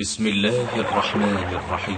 بسم الله الرحمن الرحيم.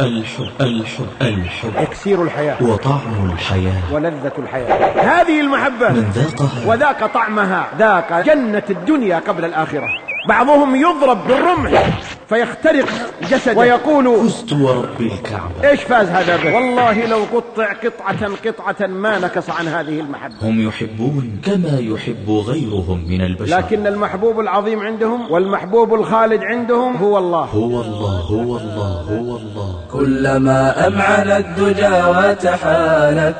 الحب الحب الحب. أكسير الحياة. وطعم الحياة. ولذة الحياة. هذه المحبة. من ذاقها. وذاق طعمها. ذاق جنة الدنيا قبل الآخرة. بعضهم يضرب بالرمح. فيخترق جسده. ويقول فزت ورب الكعبة. إيش فاز هذا به والله لو قطع قطعة قطعة ما نكص عن هذه المحبة. هم يحبون كما يحب غيرهم من البشر. لكن المحبوب العظيم عندهم والمحبوب الخالد عندهم هو الله. هو الله هو الله هو الله. كلما أمعن الدجى وتحالت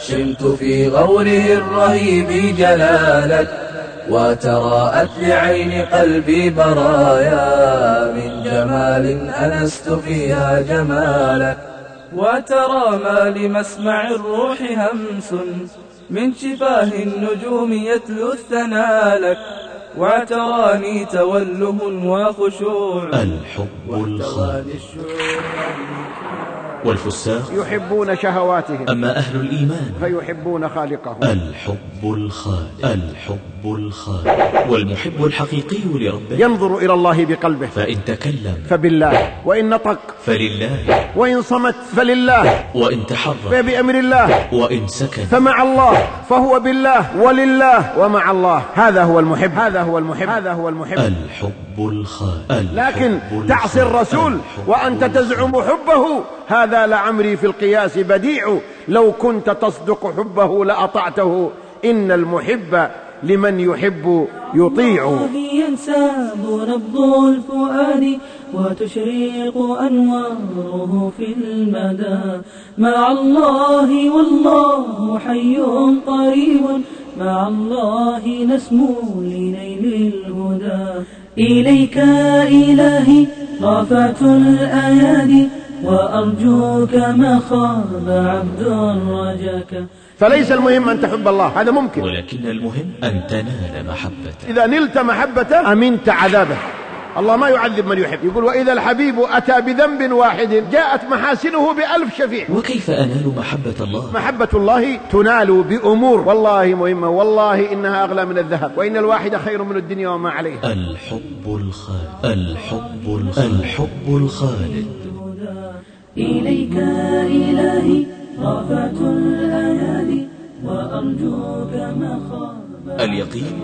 شمت في غوره الرهيب جلالك وتراءت لعين قلبي برايا من جمال أنست فيها جمالا وترى ما لمسمع الروح همس من شفاه النجوم يتلو الثنى لك وتراني توله وخشوع الحب الخالد والفساق يحبون شهواتهم. أما أهل الإيمان فيحبون خالقهم. الحب الخالد الحب الخالد والمحب الحقيقي لربه. ينظر إلى الله بقلبه. فإن تكلم فبالله. وإن نطق. فلله. وإن صمت. فلله. وإن تحرك. فبأمر الله. وإن سكن فمع الله. فهو بالله. ولله. ومع الله. هذا هو المحب. هذا هو المحب. هذا هو المحب. الحب الخالد لكن تعصي. الرسول وأنت تزعم حبه. هذا لعمري في القياس بديع. لو كنت تصدق حبه لأطعته. إن المحب لمن يحب يطيع. ينساب نبض الفؤاد وتشرق أنواره في المدى. مع الله والله حي قريب. مع الله نسمو لنيل الهدى. إليك إلهي رافعت الأيادي. وأرجوك ما خاب عبد رجاك. فليس المهم أن تحب الله هذا ممكن. ولكن المهم أن تنال محبته إذا نلت محبته أمنت عذابه الله ما يعذب من يحب. يقول وإذا الحبيب أتى بذنب واحد جاءت محاسنه بألف شفيع. وكيف أنال محبة الله؟ محبة الله تنال بأمور. والله مهمة والله إنها أغلى من الذهب. وإن الواحد خير من الدنيا وما عليها الحب الخالد الحب الخالد الحب الخالد إليك إلهي رافعت الأيادي وأرجوك مخافة اليقين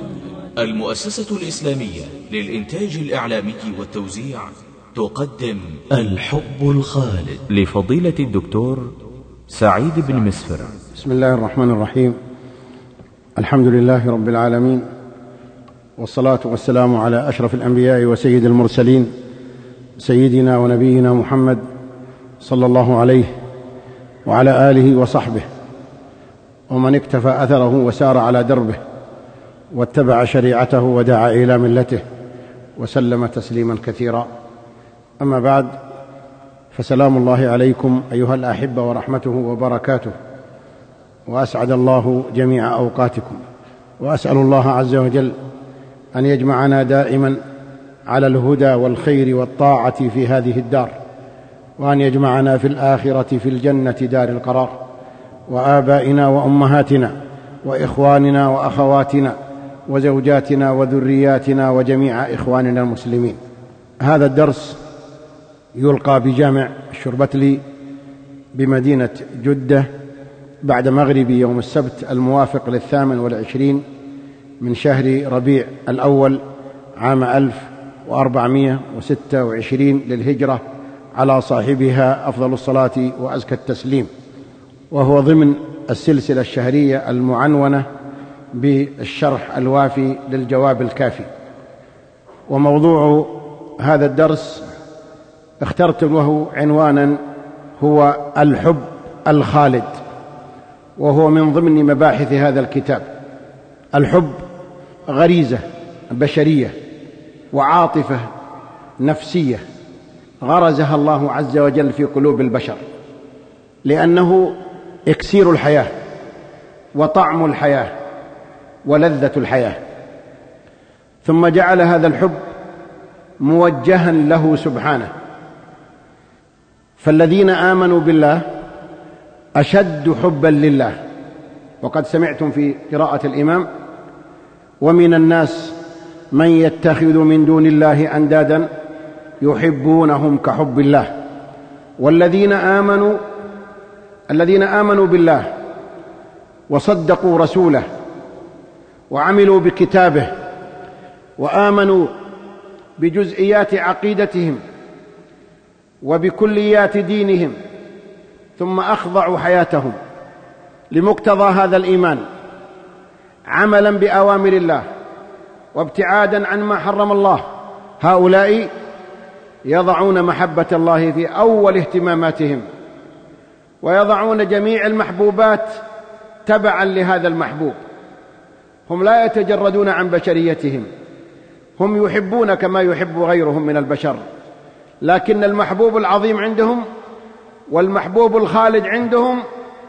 المؤسسة الإسلامية للإنتاج الإعلامي والتوزيع تقدم الحب الخالد. لفضيلة الدكتور سعيد بن مسفر. بسم الله الرحمن الرحيم. الحمد لله رب العالمين والصلاة والسلام على أشرف الأنبياء وسيد المرسلين سيدنا ونبينا محمد صلى الله عليه وعلى آله وصحبه ومن اكتفى أثره وسار على دربه واتبع شريعته ودعا إلى ملته وسلم تسليما كثيرا. أما بعد فسلام الله عليكم أيها الأحبة ورحمته وبركاته وأسعد الله جميع أوقاتكم وأسأل الله عز وجل أن يجمعنا دائما على الهدى والخير والطاعة في هذه الدار. وأن يجمعنا في الآخرة في الجنة دار القرار وآبائنا وأمهاتنا وإخواننا وأخواتنا وزوجاتنا وذرياتنا وجميع إخواننا المسلمين. هذا الدرس يلقى بجامع الشربتلي بمدينة جدة بعد مغرب يوم السبت الموافق للثامن والعشرين من شهر ربيع الأول عام ألف وأربعمائة وستة وعشرين للهجرة على صاحبها أفضل الصلاة وأزكى التسليم. وهو ضمن السلسلة الشهرية المعنونة بالشرح الوافي للجواب الكافي. وموضوع هذا الدرس اخترت له عنوانا هو الحب الخالد وهو من ضمن مباحث هذا الكتاب. الحب غريزة بشرية وعاطفة نفسية. غرزها الله عز وجل في قلوب البشر لأنه إكسير الحياة وطعم الحياة ولذة الحياة. ثم جعل هذا الحب موجها له سبحانه. فالذين آمنوا بالله أشد حبا لله. وقد سمعتم في قراءة الإمام ومن الناس من يتخذ من دون الله أندادا يحبونهم كحب الله. والذين آمنوا الذين آمنوا بالله وصدقوا رسوله وعملوا بكتابه وآمنوا بجزئيات عقيدتهم وبكليات دينهم ثم أخضعوا حياتهم لمقتضى هذا الإيمان عملا بأوامر الله وابتعادا عن ما حرم الله. هؤلاء يضعون محبة الله في أول اهتماماتهم ويضعون جميع المحبوبات تبعا لهذا المحبوب. هم لا يتجردون عن بشريتهم هم يحبون كما يحب غيرهم من البشر. لكن المحبوب العظيم عندهم والمحبوب الخالد عندهم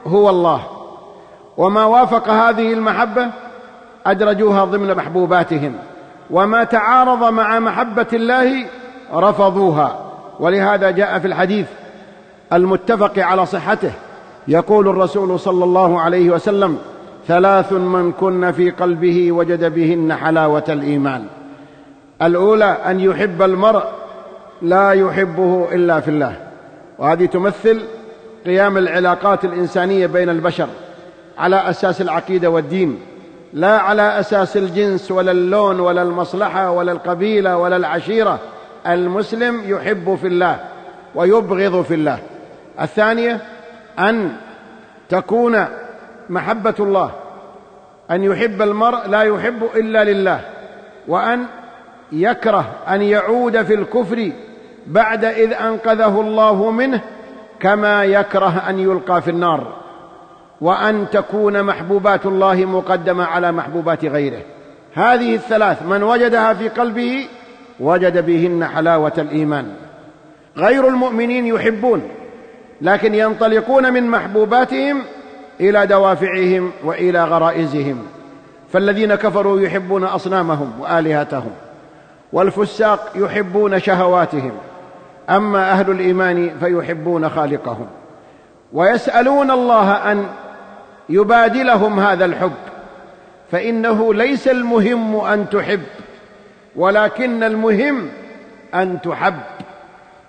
هو الله. وما وافق هذه المحبة أدرجوها ضمن محبوباتهم. وما تعارض مع محبة الله رفضوها. ولهذا جاء في الحديث المتفق على صحته. يقول الرسول صلى الله عليه وسلم ثلاث من كن في قلبه وجد بهن حلاوة الإيمان. الأولى أن يحب المرء لا يحبه إلا في الله. وهذه تمثل قيام العلاقات الإنسانية بين البشر على أساس العقيدة والدين لا على أساس الجنس ولا اللون ولا المصلحة ولا القبيلة ولا العشيرة. المسلم يحب في الله ويبغض في الله. الثانية أن تكون محبة الله أن يحب المرء لا يحب إلا لله وأن يكره أن يعود في الكفر بعد إذ أنقذه الله منه كما يكره أن يلقى في النار. وأن تكون محبوبات الله مقدمة على محبوبات غيره. هذه الثلاث من وجدها في قلبه وجد بهن حلاوة الإيمان. غير المؤمنين يحبون لكن ينطلقون من محبوباتهم إلى دوافعهم وإلى غرائزهم. فالذين كفروا يحبون أصنامهم وآلهتهم والفساق يحبون شهواتهم. أما أهل الإيمان فيحبون خالقهم. ويسألون الله أن يبادلهم هذا الحب فإنه ليس المهم أن تحب. ولكن المهم أن تحب.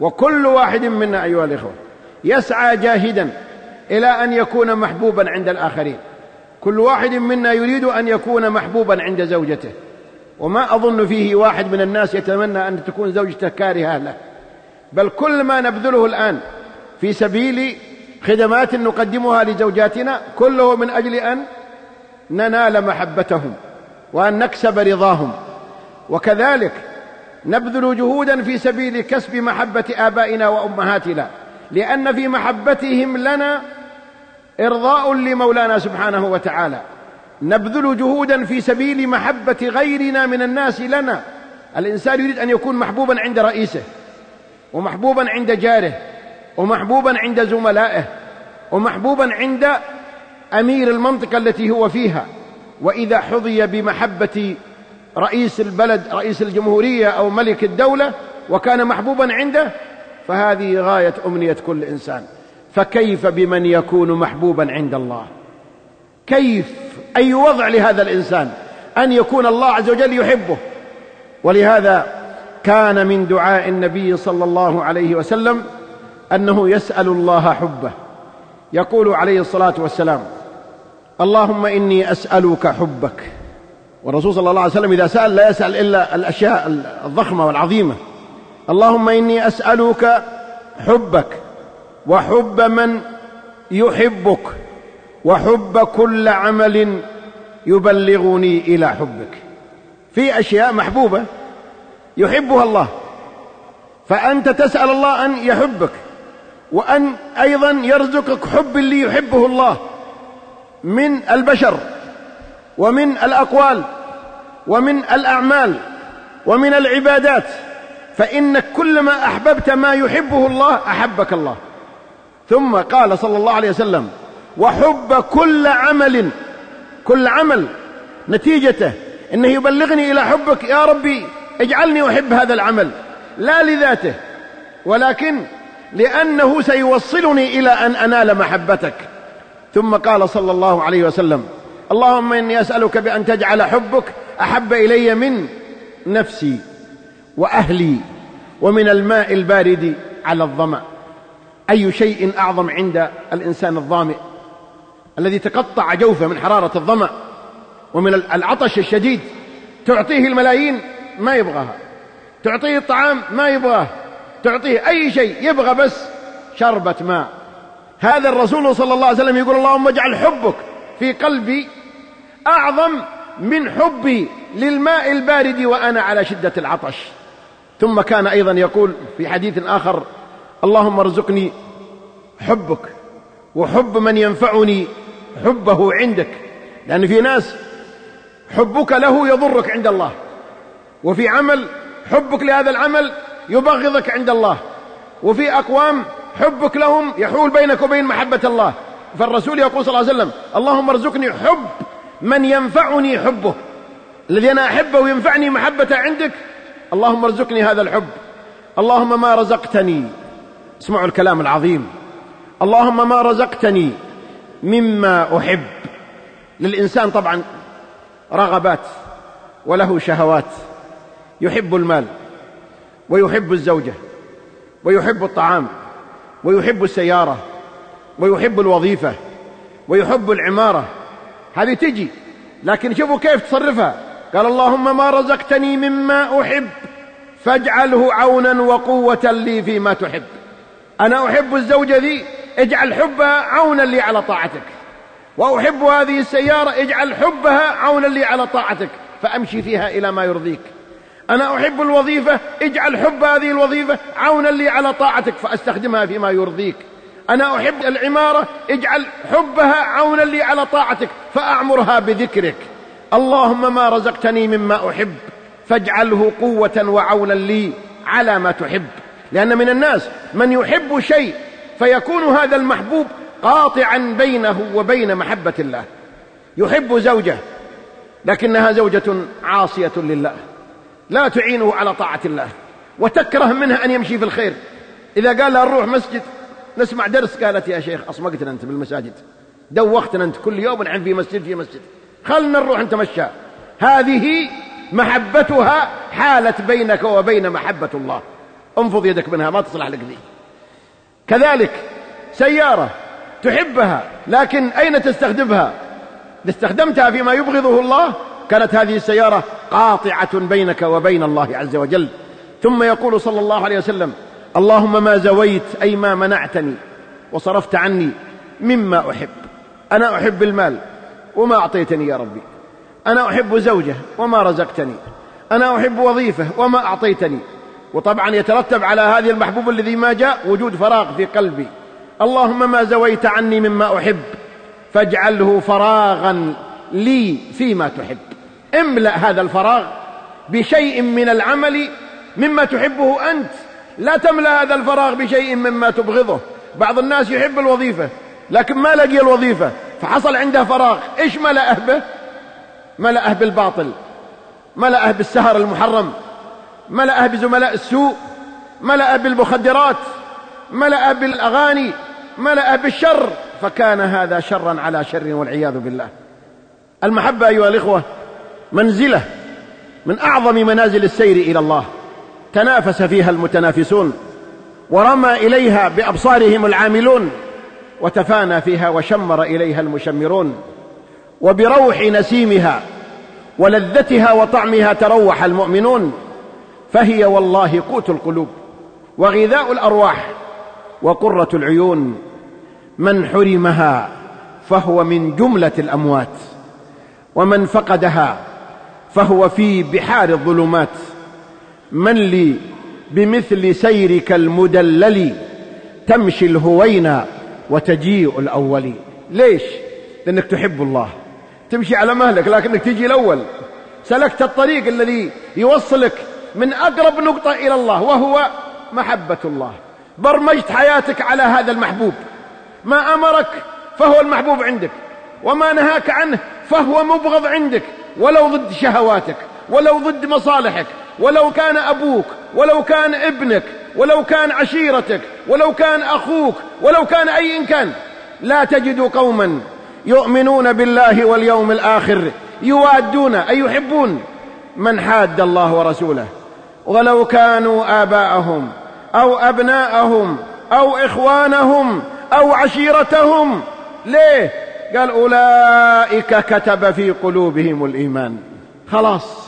وكل واحد منا أيها الإخوة يسعى جاهدا إلى أن يكون محبوبا عند الآخرين. كل واحد منا يريد أن يكون محبوبا عند زوجته. وما أظن فيه واحد من الناس يتمنى أن تكون زوجته كارهة له. بل كل ما نبذله الآن في سبيل خدمات نقدمها لزوجاتنا كله من أجل أن ننال محبتهم وأن نكسب رضاهم. وكذلك نبذل جهودا في سبيل كسب محبة آبائنا وأمهاتنا لأن في محبتهم لنا إرضاء لمولانا سبحانه وتعالى. نبذل جهودا في سبيل محبة غيرنا من الناس لنا. الإنسان يريد أن يكون محبوبا عند رئيسه ومحبوبا عند جاره ومحبوبا عند زملائه ومحبوبا عند أمير المنطقة التي هو فيها. وإذا حظي بمحبة رئيس البلد رئيس الجمهورية أو ملك الدولة وكان محبوبا عنده فهذه غاية أمنية كل إنسان. فكيف بمن يكون محبوبا عند الله؟ كيف؟ أي وضع لهذا الإنسان؟ أن يكون الله عز وجل يحبه. ولهذا كان من دعاء النبي صلى الله عليه وسلم أنه يسأل الله حبه. يقول عليه الصلاة والسلام اللهم إني أسألك حبك. والرسول صلى الله عليه وسلم إذا سأل لا يسأل إلا الأشياء الضخمة والعظيمة. اللهم إني أسألك حبك وحب من يحبك وحب كل عمل يبلغني إلى حبك. في أشياء محبوبة يحبها الله. فأنت تسأل الله أن يحبك وأن أيضا يرزقك حب اللي يحبه الله من البشر. ومن الأقوال ومن الأعمال ومن العبادات فانك كلما أحببت ما يحبه الله أحبك الله. ثم قال صلى الله عليه وسلم وحب كل عمل كل عمل نتيجته. إنه يبلغني إلى حبك يا ربي اجعلني أحب هذا العمل. لا لذاته ولكن لأنه سيوصلني إلى أن أنال محبتك. ثم قال صلى الله عليه وسلم اللهم إني أسألك بأن تجعل حبك أحب إلي من نفسي وأهلي ومن الماء البارد على الظمأ. أي شيء أعظم عند الإنسان الظامئ؟ الذي تقطع جوفه من حرارة الظمأ ومن العطش الشديد. تعطيه الملايين ما يبغاها. تعطيه الطعام ما يبغاه. تعطيه أي شيء يبغى بس شربة ماء. هذا الرسول صلى الله عليه وسلم يقول اللهم اجعل حبك في قلبي أعظم من حبي للماء البارد وأنا على شدة العطش. ثم كان أيضا يقول في حديث آخر اللهم ارزقني حبك وحب من ينفعني حبه عندك. لأن في ناس حبك له يضرك عند الله وفي عمل حبك لهذا العمل يبغضك عند الله وفي أقوام حبك لهم يحول بينك وبين محبة الله. فالرسول يقول صلى الله عليه وسلم اللهم ارزقني حب من ينفعني حبه الذي أنا أحبه وينفعني محبة عندك اللهم ارزقني هذا الحب اللهم ما رزقتني. اسمعوا الكلام العظيم اللهم ما رزقتني مما أحب. للإنسان طبعا رغبات وله شهوات يحب المال ويحب الزوجة ويحب الطعام ويحب السيارة ويحب الوظيفة ويحب العمارة. هذه تجي. لكن شوفوا كيف تصرفها. قال اللهم ما رزقتني مما أحب فاجعله عونا وقوة لي فيما تحب. أنا أحب الزوجة ذي اجعل حبها عونا لي على طاعتك. وأحب هذه السيارة اجعل حبها عونا لي على طاعتك. فأمشي فيها إلى ما يرضيك. أنا أحب الوظيفة اجعل حب هذه الوظيفة عونا لي على طاعتك فأستخدمها فيما يرضيك. أنا أحب العمارة اجعل حبها عونا لي على طاعتك فأعمرها بذكرك. اللهم ما رزقتني مما أحب فاجعله قوة وعونا لي على ما تحب. لأن من الناس من يحب شيء فيكون هذا المحبوب قاطعا بينه وبين محبة الله. يحب زوجة لكنها زوجة عاصية لله لا تعينه على طاعة الله وتكره منها أن يمشي في الخير. إذا قال لها نروح مسجد نسمع درس قالت يا شيخ أصمقتنا أنت بالمساجد. دوختنا أنت كل يوم نعم في مسجد في مسجد. خلنا نروح نتمشى. هذه محبتها حالت بينك وبين محبة الله. انفض يدك منها ما تصلح لك ذي. كذلك سيارة تحبها لكن أين تستخدمها؟ استخدمتها فيما يبغضه الله؟ كانت هذه السيارة قاطعة بينك وبين الله عز وجل. ثم يقول صلى الله عليه وسلم اللهم ما زويت أي ما منعتني وصرفت عني مما أحب. أنا أحب المال وما أعطيتني يا ربي. أنا أحب زوجة وما رزقتني. أنا أحب وظيفة وما أعطيتني. وطبعا يترتب على هذه المحبوب الذي ما جاء وجود فراغ في قلبي. اللهم ما زويت عني مما أحب فاجعله فراغا لي فيما تحب. املأ هذا الفراغ بشيء من العمل مما تحبه أنت. لا تملأ هذا الفراغ بشيء مما تبغضه. بعض الناس يحب الوظيفة لكن ما لقي الوظيفة فحصل عنده فراغ. إيش ملأه به؟ ملأه بالباطل. ملأه بالسهر المحرم. ملأه بزملاء السوء. ملأه بالمخدرات. ملأه بالأغاني. ملأه بالشر. فكان هذا شرا على شر والعياذ بالله. المحبة أيها الإخوة منزلة من أعظم منازل السير إلى الله. تنافس فيها المتنافسون ورمى إليها بأبصارهم العاملون وتفانى فيها وشمر إليها المشمرون وبروح نسيمها ولذتها وطعمها تروح المؤمنون فهي والله قوت القلوب وغذاء الأرواح وقرة العيون من حرمها فهو من جملة الأموات ومن فقدها فهو في بحار الظلمات من لي بمثل سيرك المدلل؟ تمشي الهوينا وتجيء الأول. ليش؟ لأنك تحب الله. تمشي على مهلك لكنك تجي الأول. سلكت الطريق الذي يوصلك من أقرب نقطة إلى الله وهو محبة الله. برمجت حياتك على هذا المحبوب. ما أمرك فهو المحبوب عندك وما نهاك عنه فهو مبغض عندك ولو ضد شهواتك. ولو ضد مصالحك ولو كان أبوك ولو كان ابنك ولو كان عشيرتك ولو كان أخوك ولو كان أي إن كان لا تجد قوما يؤمنون بالله واليوم الآخر يوادون أي يحبون من حاد الله ورسوله. ولو كانوا آباءهم أو أبناءهم أو إخوانهم أو عشيرتهم ليه؟ قال أولئك كتب في قلوبهم الإيمان. خلاص.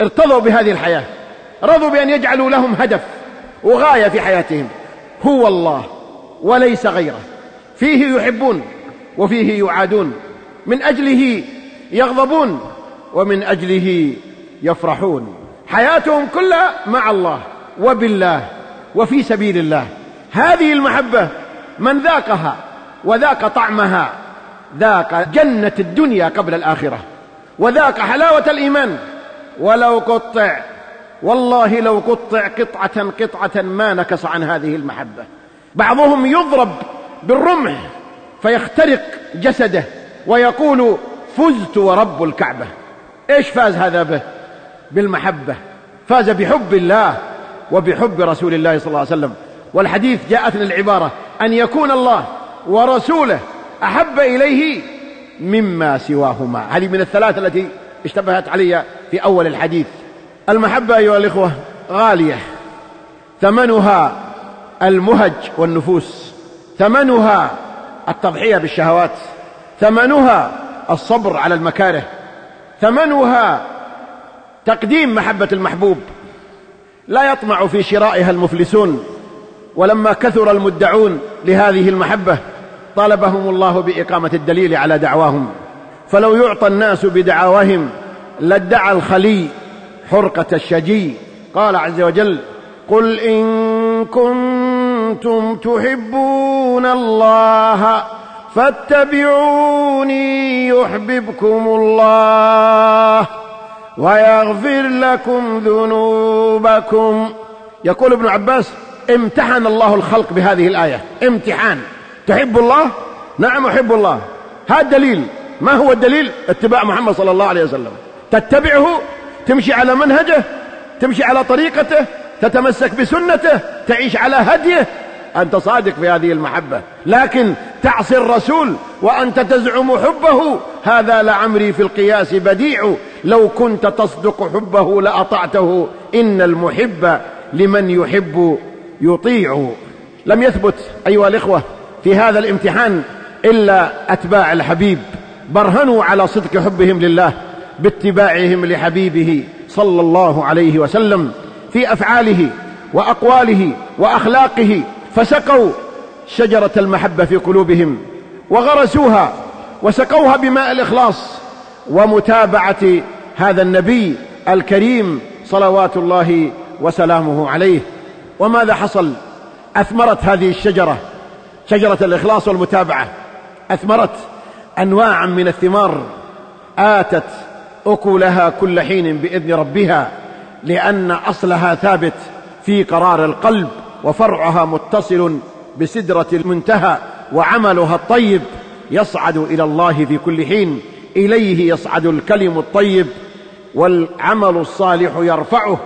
ارتضوا بهذه الحياة رضوا بأن يجعلوا لهم هدف وغاية في حياتهم. هو الله وليس غيره. فيه يحبون وفيه يعادون. من أجله يغضبون ومن أجله يفرحون. حياتهم كلها مع الله وبالله وفي سبيل الله. هذه المحبة من ذاقها وذاق طعمها ذاق جنة الدنيا قبل الآخرة وذاق حلاوة الإيمان. ولو قطع والله لو قطع قطعة قطعة ما نكص عن هذه المحبة. بعضهم يضرب بالرمح فيخترق جسده ويقول فزت ورب الكعبة. إيش فاز هذا به؟ بالمحبة. فاز بحب الله وبحب رسول الله صلى الله عليه وسلم. والحديث جاءتنا العبارة أن يكون الله ورسوله أحب إليه مما سواهما. هذه من الثلاث التي اشتبهت علي في أول الحديث. المحبة أيها الإخوة غالية. ثمنها المهج والنفوس. ثمنها التضحية بالشهوات. ثمنها الصبر على المكاره. ثمنها تقديم محبة المحبوب. لا يطمع في شرائها المفلسون. ولما كثر المدعون لهذه المحبة طالبهم الله بإقامة الدليل على دعواهم. فلو يعطى الناس بدعواهم لادعى الخلي حرقة الشجي. قال عز وجل قل إن كنتم تحبون الله فاتبعوني يحببكم الله ويغفر لكم ذنوبكم. يقول ابن عباس امتحن الله الخلق بهذه الآية. امتحان. تحب الله؟ نعم أحب الله. هذا دليل. ما هو الدليل؟ اتباع محمد صلى الله عليه وسلم. تتبعه تمشي على منهجه تمشي على طريقته تتمسك بسنته تعيش على هديه. أنت صادق في هذه المحبة. لكن تعصي الرسول وأنت تزعم حبه. هذا لعمري في القياس بديع. لو كنت تصدق حبه لأطعته. إن المحب لمن يحب يطيع. لم يثبت أيها الإخوة في هذا الامتحان إلا أتباع الحبيب. برهنوا على صدق حبهم لله. باتباعهم لحبيبه صلى الله عليه وسلم في أفعاله وأقواله وأخلاقه فسقوا شجرة المحبة في قلوبهم وغرسوها وسقوها بماء الإخلاص ومتابعة هذا النبي الكريم صلوات الله وسلامه عليه. وماذا حصل؟ أثمرت هذه الشجرة شجرة الإخلاص والمتابعة. أثمرت أنواعا من الثمار آتت أكلها كل حين بإذن ربها لأن أصلها ثابت في قرار القلب وفرعها متصل بسدرة المنتهى وعملها الطيب يصعد إلى الله في كل حين إليه يصعد الكلم الطيب والعمل الصالح يرفعه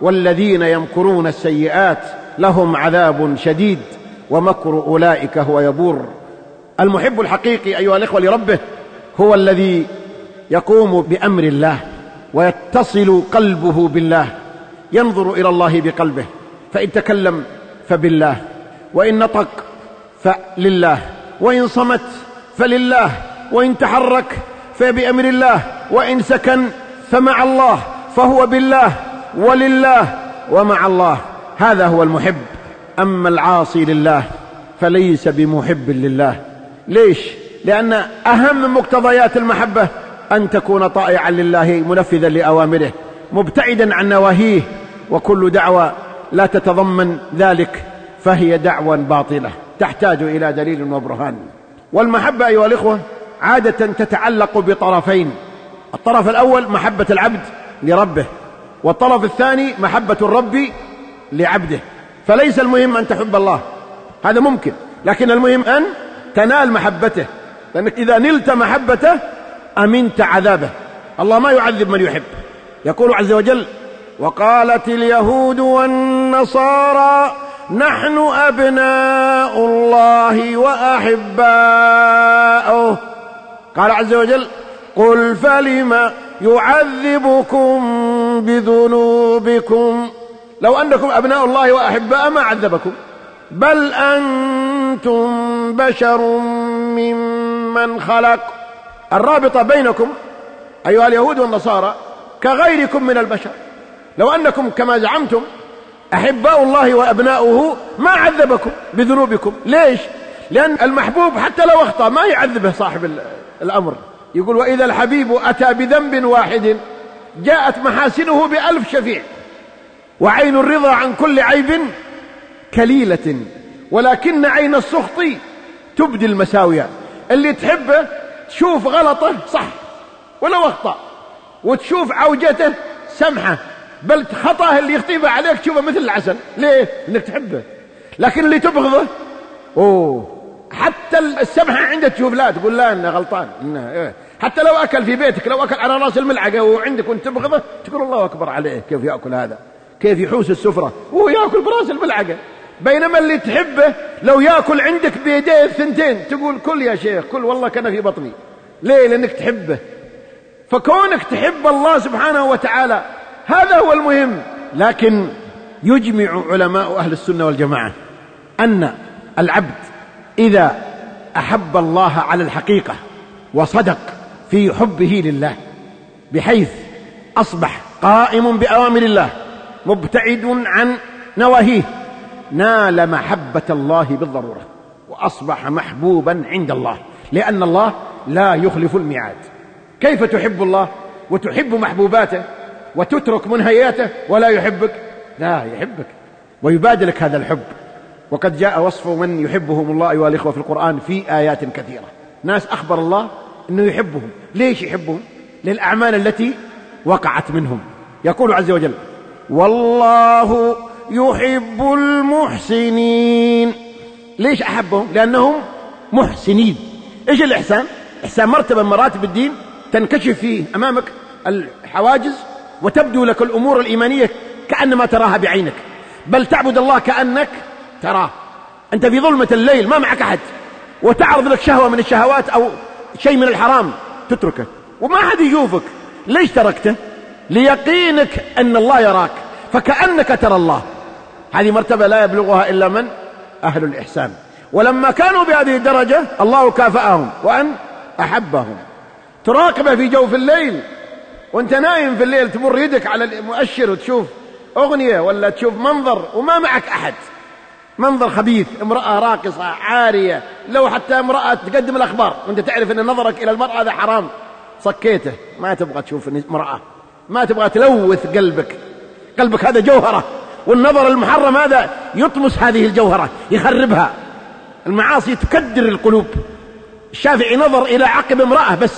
والذين يمكرون السيئات لهم عذاب شديد ومكر أولئك هو يبور. المحب الحقيقي أيها الإخوة لربه هو الذي يقوم بأمر الله ويتصل قلبه بالله ينظر إلى الله بقلبه فإن تكلم فبالله وإن نطق فلله وإن صمت فلله وإن تحرك فبأمر الله وإن سكن فمع الله فهو بالله ولله ومع الله. هذا هو المحب. أما العاصي لله فليس بمحب لله. ليش؟ لأن أهم مقتضيات المحبة أن تكون طائعا لله منفذا لأوامره مبتعدا عن نواهيه وكل دعوة لا تتضمن ذلك فهي دعوة باطلة تحتاج إلى دليل وبرهان. والمحبة أيها الإخوة عادة تتعلق بطرفين الطرف الأول محبة العبد لربه والطرف الثاني محبة الرب لعبده. فليس المهم أن تحب الله هذا ممكن لكن المهم أن تنال محبته لأنك إذا نلت محبته أمنت عذابه. الله ما يعذب من يحب. يقول عز وجل وقالت اليهود والنصارى نحن أبناء الله وأحباؤه. قال عز وجل قل فلم يعذبكم بذنوبكم؟ لو أنكم أبناء الله وأحباء ما عذبكم. بل أنتم بشر ممن خلق. الرابطة بينكم أيها اليهود والنصارى كغيركم من البشر. لو أنكم كما زعمتم أحباء الله وأبناؤه ما عذبكم بذنوبكم. ليش؟ لأن المحبوب حتى لو أخطأ ما يعذبه صاحب الأمر. يقول وإذا الحبيب أتى بذنب واحد جاءت محاسنه بألف شفيع وعين الرضا عن كل عيب كليلة ولكن عين السخط تبدي المساوية. اللي تحبه تشوف غلطه صح ولو أخطأ وتشوف عوجته سمحة بل خطأه اللي يخطيبه عليك تشوفه مثل العسل ليه؟ انك تحبه لكن اللي تبغضه أوه حتى السمحة عنده تشوف لا تقول لا إنه غلطان إنه إيه. حتى لو أكل في بيتك لو أكل على رأس الملعقة وعندك وأنت تبغضه تقول الله أكبر عليه كيف يأكل هذا كيف يحوس السفرة وهو ياكل برأس الملعقة بينما اللي تحبه لو ياكل عندك بيديه الثنتين تقول كل يا شيخ كل والله كان في بطني. ليه؟ لأنك تحبه. فكونك تحب الله سبحانه وتعالى هذا هو المهم. لكن يجمع علماء أهل السنة والجماعة أن العبد إذا أحب الله على الحقيقة وصدق في حبه لله بحيث أصبح قائم بأوامر الله مبتعد عن نواهيه. نال محبة الله بالضرورة وأصبح محبوبا عند الله لأن الله لا يخلف الميعاد. كيف تحب الله وتحب محبوباته وتترك منهياته ولا يحبك؟ لا يحبك. ويبادلك هذا الحب. وقد جاء وصف من يحبهم الله أيها الإخوة في القرآن في آيات كثيرة. ناس أخبر الله أنه يحبهم. ليش يحبهم؟ للأعمال التي وقعت منهم. يقول عز وجل والله يحب المحسنين. ليش أحبهم؟ لأنهم محسنين. إيش الإحسان؟ إحسان مرتبة من مراتب الدين تنكشف فيه أمامك الحواجز وتبدو لك الأمور الإيمانية كأنما تراها بعينك. بل تعبد الله كأنك تراه. أنت في ظلمة الليل ما معك أحد. وتعرض لك شهوة من الشهوات أو شيء من الحرام تتركه. وما حد يشوفك. ليش تركته؟ ليقينك أن الله يراك. فكأنك ترى الله. هذه مرتبة لا يبلغها إلا من؟ أهل الإحسان. ولما كانوا بهذه الدرجة الله كافأهم وأن أحبهم. تراقبه في جوف الليل. وأنت نايم في الليل تمر يدك على المؤشر وتشوف أغنية ولا تشوف منظر وما معك أحد. منظر خبيث امرأة راقصة عارية. لو حتى امرأة تقدم الأخبار. وأنت تعرف أن نظرك إلى المرأة هذا حرام. صكيته. ما تبغى تشوف امرأة. ما تبغى تلوث قلبك. قلبك هذا جوهرة. والنظر المحرم هذا يطمس هذه الجوهرة يخربها. المعاصي تكدر القلوب. الشافعي نظر إلى عقب امرأة بس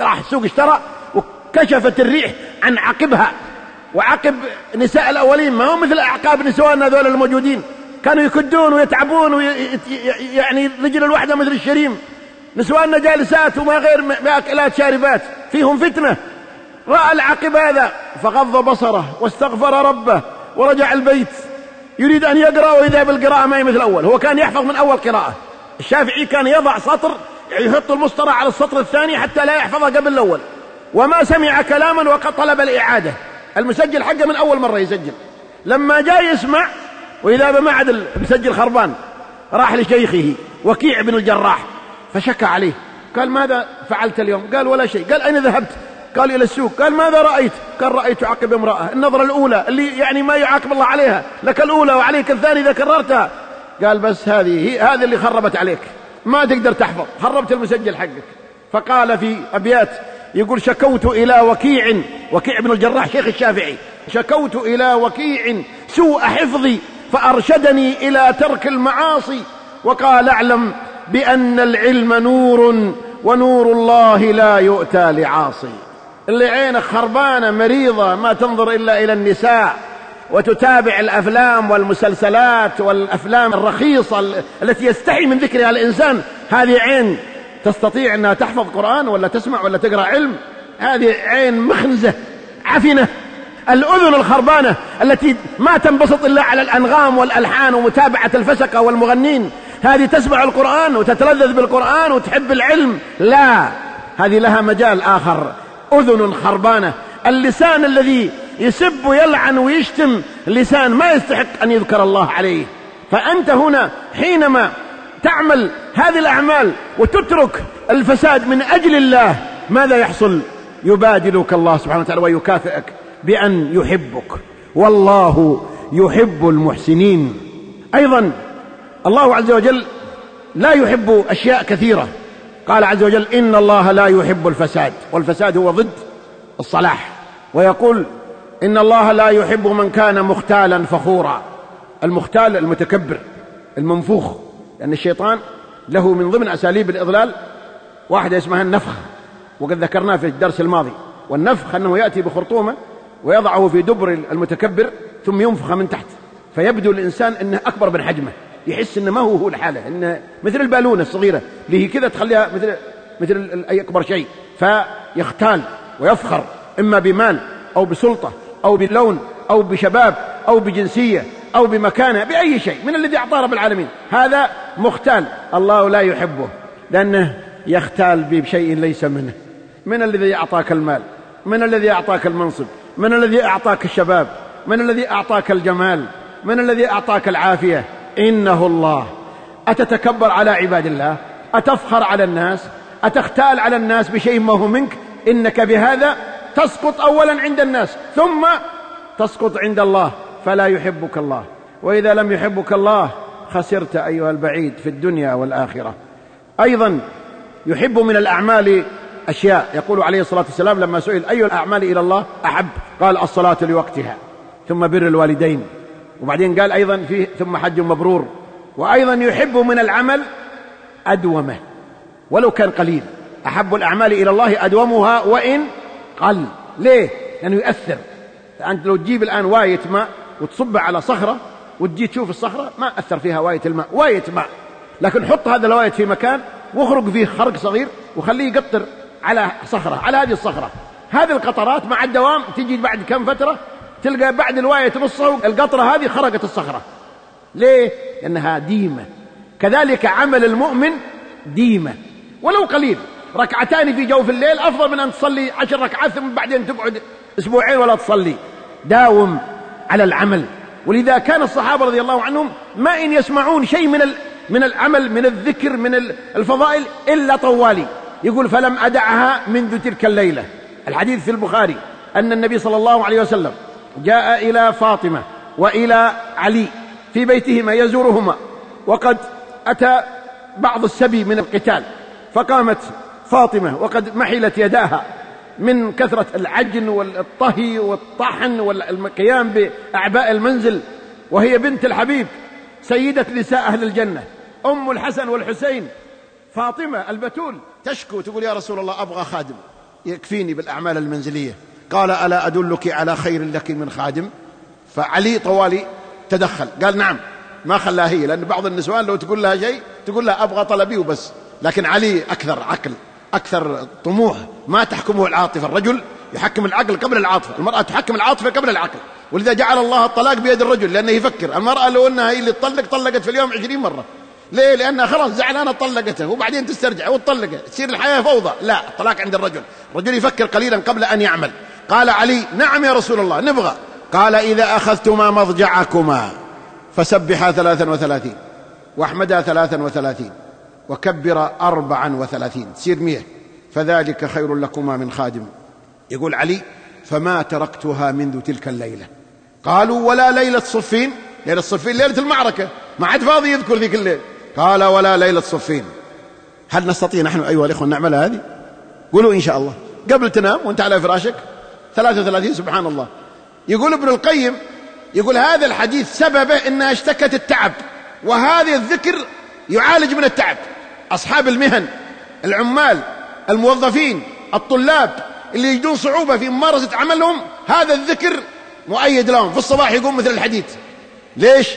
راح السوق اشترى وكشفت الريح عن عقبها. وعقب نساء الأولين ما هو مثل أعقاب نسوان هذول الموجودين. كانوا يكدون ويتعبون وي... يعني رجل الواحدة مثل الشريم. نسواننا جالسات وما غير مأكلات شاربات. فيهم فتنة. رأى العقب هذا فغض بصره واستغفر ربه. ورجع البيت. يريد أن يقرأ وإذا بالقراءة ما هي مثل الأول. هو كان يحفظ من أول قراءة. الشافعي كان يضع سطر يحط المسطرة على السطر الثاني حتى لا يحفظها قبل الأول. وما سمع كلاما وقد طلب الإعادة. المسجل حقه من أول مرة يسجل. لما جاء يسمع وإذا بمعد المسجل خربان راح لشيخه وكيع بن الجراح فشكى عليه. قال ماذا فعلت اليوم؟ قال ولا شيء. قال أين ذهبت. قال إلى السوق قال ماذا رأيت؟ قال رأيت عقب امرأة النظرة الأولى اللي يعني ما يعاقب الله عليها لك الأولى وعليك الثاني إذا كررتها. قال بس هذه هذه اللي خربت عليك ما تقدر تحفظ خربت المسجل حقك. فقال في أبيات يقول شكوت إلى وكيع وكيع بن الجراح شيخ الشافعي شكوت إلى وكيع سوء حفظي فأرشدني إلى ترك المعاصي. وقال اعلم بأن العلم نور ونور الله لا يؤتى لعاصي. اللي عينك خربانة مريضة ما تنظر إلا إلى النساء. وتتابع الأفلام والمسلسلات والأفلام الرخيصة التي يستحي من ذكرها الإنسان. هذه عين تستطيع أنها تحفظ قرآن ولا تسمع ولا تقرأ علم؟ هذه عين مخنزة عفنة. الأذن الخربانة التي ما تنبسط إلا على الأنغام والألحان ومتابعة الفسقة والمغنين. هذه تسمع القرآن وتتلذذ بالقرآن وتحب العلم. لا هذه لها مجال آخر. أذن خربانة. اللسان الذي يسب ويلعن ويشتم لسان ما يستحق أن يذكر الله عليه. فأنت هنا حينما تعمل هذه الأعمال وتترك الفساد من أجل الله ماذا يحصل؟ يبادلك الله سبحانه وتعالى ويكافئك بأن يحبك. والله يحب المحسنين. أيضا الله عز وجل لا يحب أشياء كثيرة. قال عز وجل إن الله لا يحب الفساد والفساد هو ضد الصلاح. ويقول إن الله لا يحب من كان مختالا فخورا. المختال المتكبر المنفوخ لأن الشيطان له من ضمن أساليب الإضلال واحدة اسمها النفخ وقد ذكرناه في الدرس الماضي. والنفخ أنه يأتي بخرطومة ويضعه في دبر المتكبر ثم ينفخ من تحت فيبدو الإنسان أنه أكبر من حجمه. يحس أنه ما هو هو الحالة أنه مثل البالونة الصغيرة اللي هي كذا تخليها مثل مثل أي أكبر شيء فيختال ويفخر إما بمال أو بسلطة أو بلون أو بشباب أو بجنسية أو بمكانة بأي شيء من الذي أعطاه رب العالمين. هذا مختال الله لا يحبه لأنه يختال بشيء ليس منه. من الذي أعطاك المال؟ من الذي أعطاك المنصب؟ من الذي أعطاك الشباب؟ من الذي أعطاك الجمال؟ من الذي أعطاك العافية؟ إنه الله. أتتكبر على عباد الله؟ أتفخر على الناس؟ أتختال على الناس بشيء ما هو منك؟ إنك بهذا تسقط أولا عند الناس ثم تسقط عند الله فلا يحبك الله. وإذا لم يحبك الله خسرت أيها البعيد في الدنيا والآخرة. أيضا يحب من الأعمال أشياء. يقول عليه الصلاة والسلام لما سئل أي الأعمال إلى الله أحب؟ قال الصلاة لوقتها. ثم بر الوالدين. وبعدين قال أيضا فيه ثم حج مبرور. وأيضا يحب من العمل أدومه ولو كان قليل. أحب الأعمال إلى الله أدومها وإن قل. ليه؟ لأنه يؤثر. أنت لو تجيب الآن واية ماء وتصبه على صخرة وتجي تشوف الصخرة ما أثر فيها واية الماء. واية ماء. لكن حط هذا الواية في مكان واخرق فيه خرق صغير وخليه يقطر على صخرة على هذه الصخرة. هذه القطرات مع الدوام تجي بعد كم فترة تلقى بعد الواية تبصها القطرة هذه خرقت الصخرة. ليه؟ لأنها ديمة. كذلك عمل المؤمن ديمة. ولو قليل ركعتان في جوف الليل أفضل من أن تصلي عشر ركعات ثم بعدين تقعد أسبوعين ولا تصلي. داوم على العمل. ولذا كان الصحابة رضي الله عنهم ما إن يسمعون شيء من من العمل من الذكر من الفضائل إلا طوالي. يقول فلم أدعها منذ تلك الليلة. الحديث في البخاري أن النبي صلى الله عليه وسلم جاء إلى فاطمة وإلى علي في بيتهما يزورهما وقد أتى بعض السبي من القتال فقامت فاطمة وقد محلت يداها من كثرة العجن والطهي والطحن والقيام بأعباء المنزل وهي بنت الحبيب سيدة نساء أهل الجنة أم الحسن والحسين. فاطمة البتول تشكو تقول يا رسول الله أبغى خادم يكفيني بالأعمال المنزلية. قال ألا أدلك على خير لك من خادم؟ فعلي طوالي تدخل. قال نعم ما خلاها هي لأن بعض النسوان لو تقول لها شيء تقول لها أبغى طلبي وبس. لكن علي أكثر عقل أكثر طموح. ما تحكمه العاطفة. الرجل يحكم العقل قبل العاطفة. المرأة تحكم العاطفة قبل العقل. ولذا جعل الله الطلاق بيد الرجل لأنه يفكر. المرأة لو أنها هي اللي تطلق طلقت في اليوم عشرين مرة. ليه؟ لأنها خلاص زعلانة طلقته وبعدين تسترجع وتطلقه. تصير الحياة فوضى. لا الطلاق عند الرجل. الرجل يفكر قليلا قبل أن يعمل. قال علي نعم يا رسول الله نبغى. قال إذا أخذتما مضجعكما فسبحا ثلاثا وثلاثين واحمدا ثلاثا وثلاثين وكبر أربعا وثلاثين. تصير مئة فذلك خير لكما من خادم. يقول علي فما تركتها منذ تلك الليلة. قالوا ولا ليلة صفين ليلة صفين ليلة المعركة. ما عاد فاضي يذكر ذيك الليل. قال ولا ليلة صفين هل نستطيع نحن أيها الإخوة نعمل هذه؟ قولوا إن شاء الله. قبل تنام وأنت على فراشك. 33 سبحان الله. يقول ابن القيم يقول هذا الحديث سببه إنها اشتكت التعب وهذا الذكر يعالج من التعب. أصحاب المهن العمال الموظفين الطلاب اللي يجدون صعوبة في ممارسة عملهم هذا الذكر مؤيد لهم. في الصباح يقوم مثل الحديد ليش؟